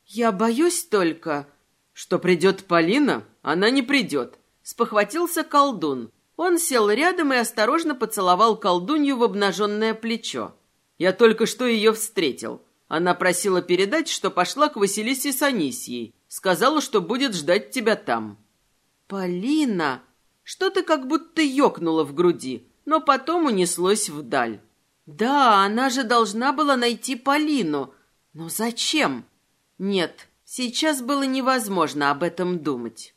Я боюсь только, что придет Полина, она не придет. Спохватился колдун. Он сел рядом и осторожно поцеловал колдунью в обнаженное плечо. Я только что ее встретил. Она просила передать, что пошла к Василисе с Анисьей. Сказала, что будет ждать тебя там. Полина! Что-то как будто ёкнуло в груди, но потом унеслось вдаль. Да, она же должна была найти Полину. Но зачем? Нет, сейчас было невозможно об этом думать.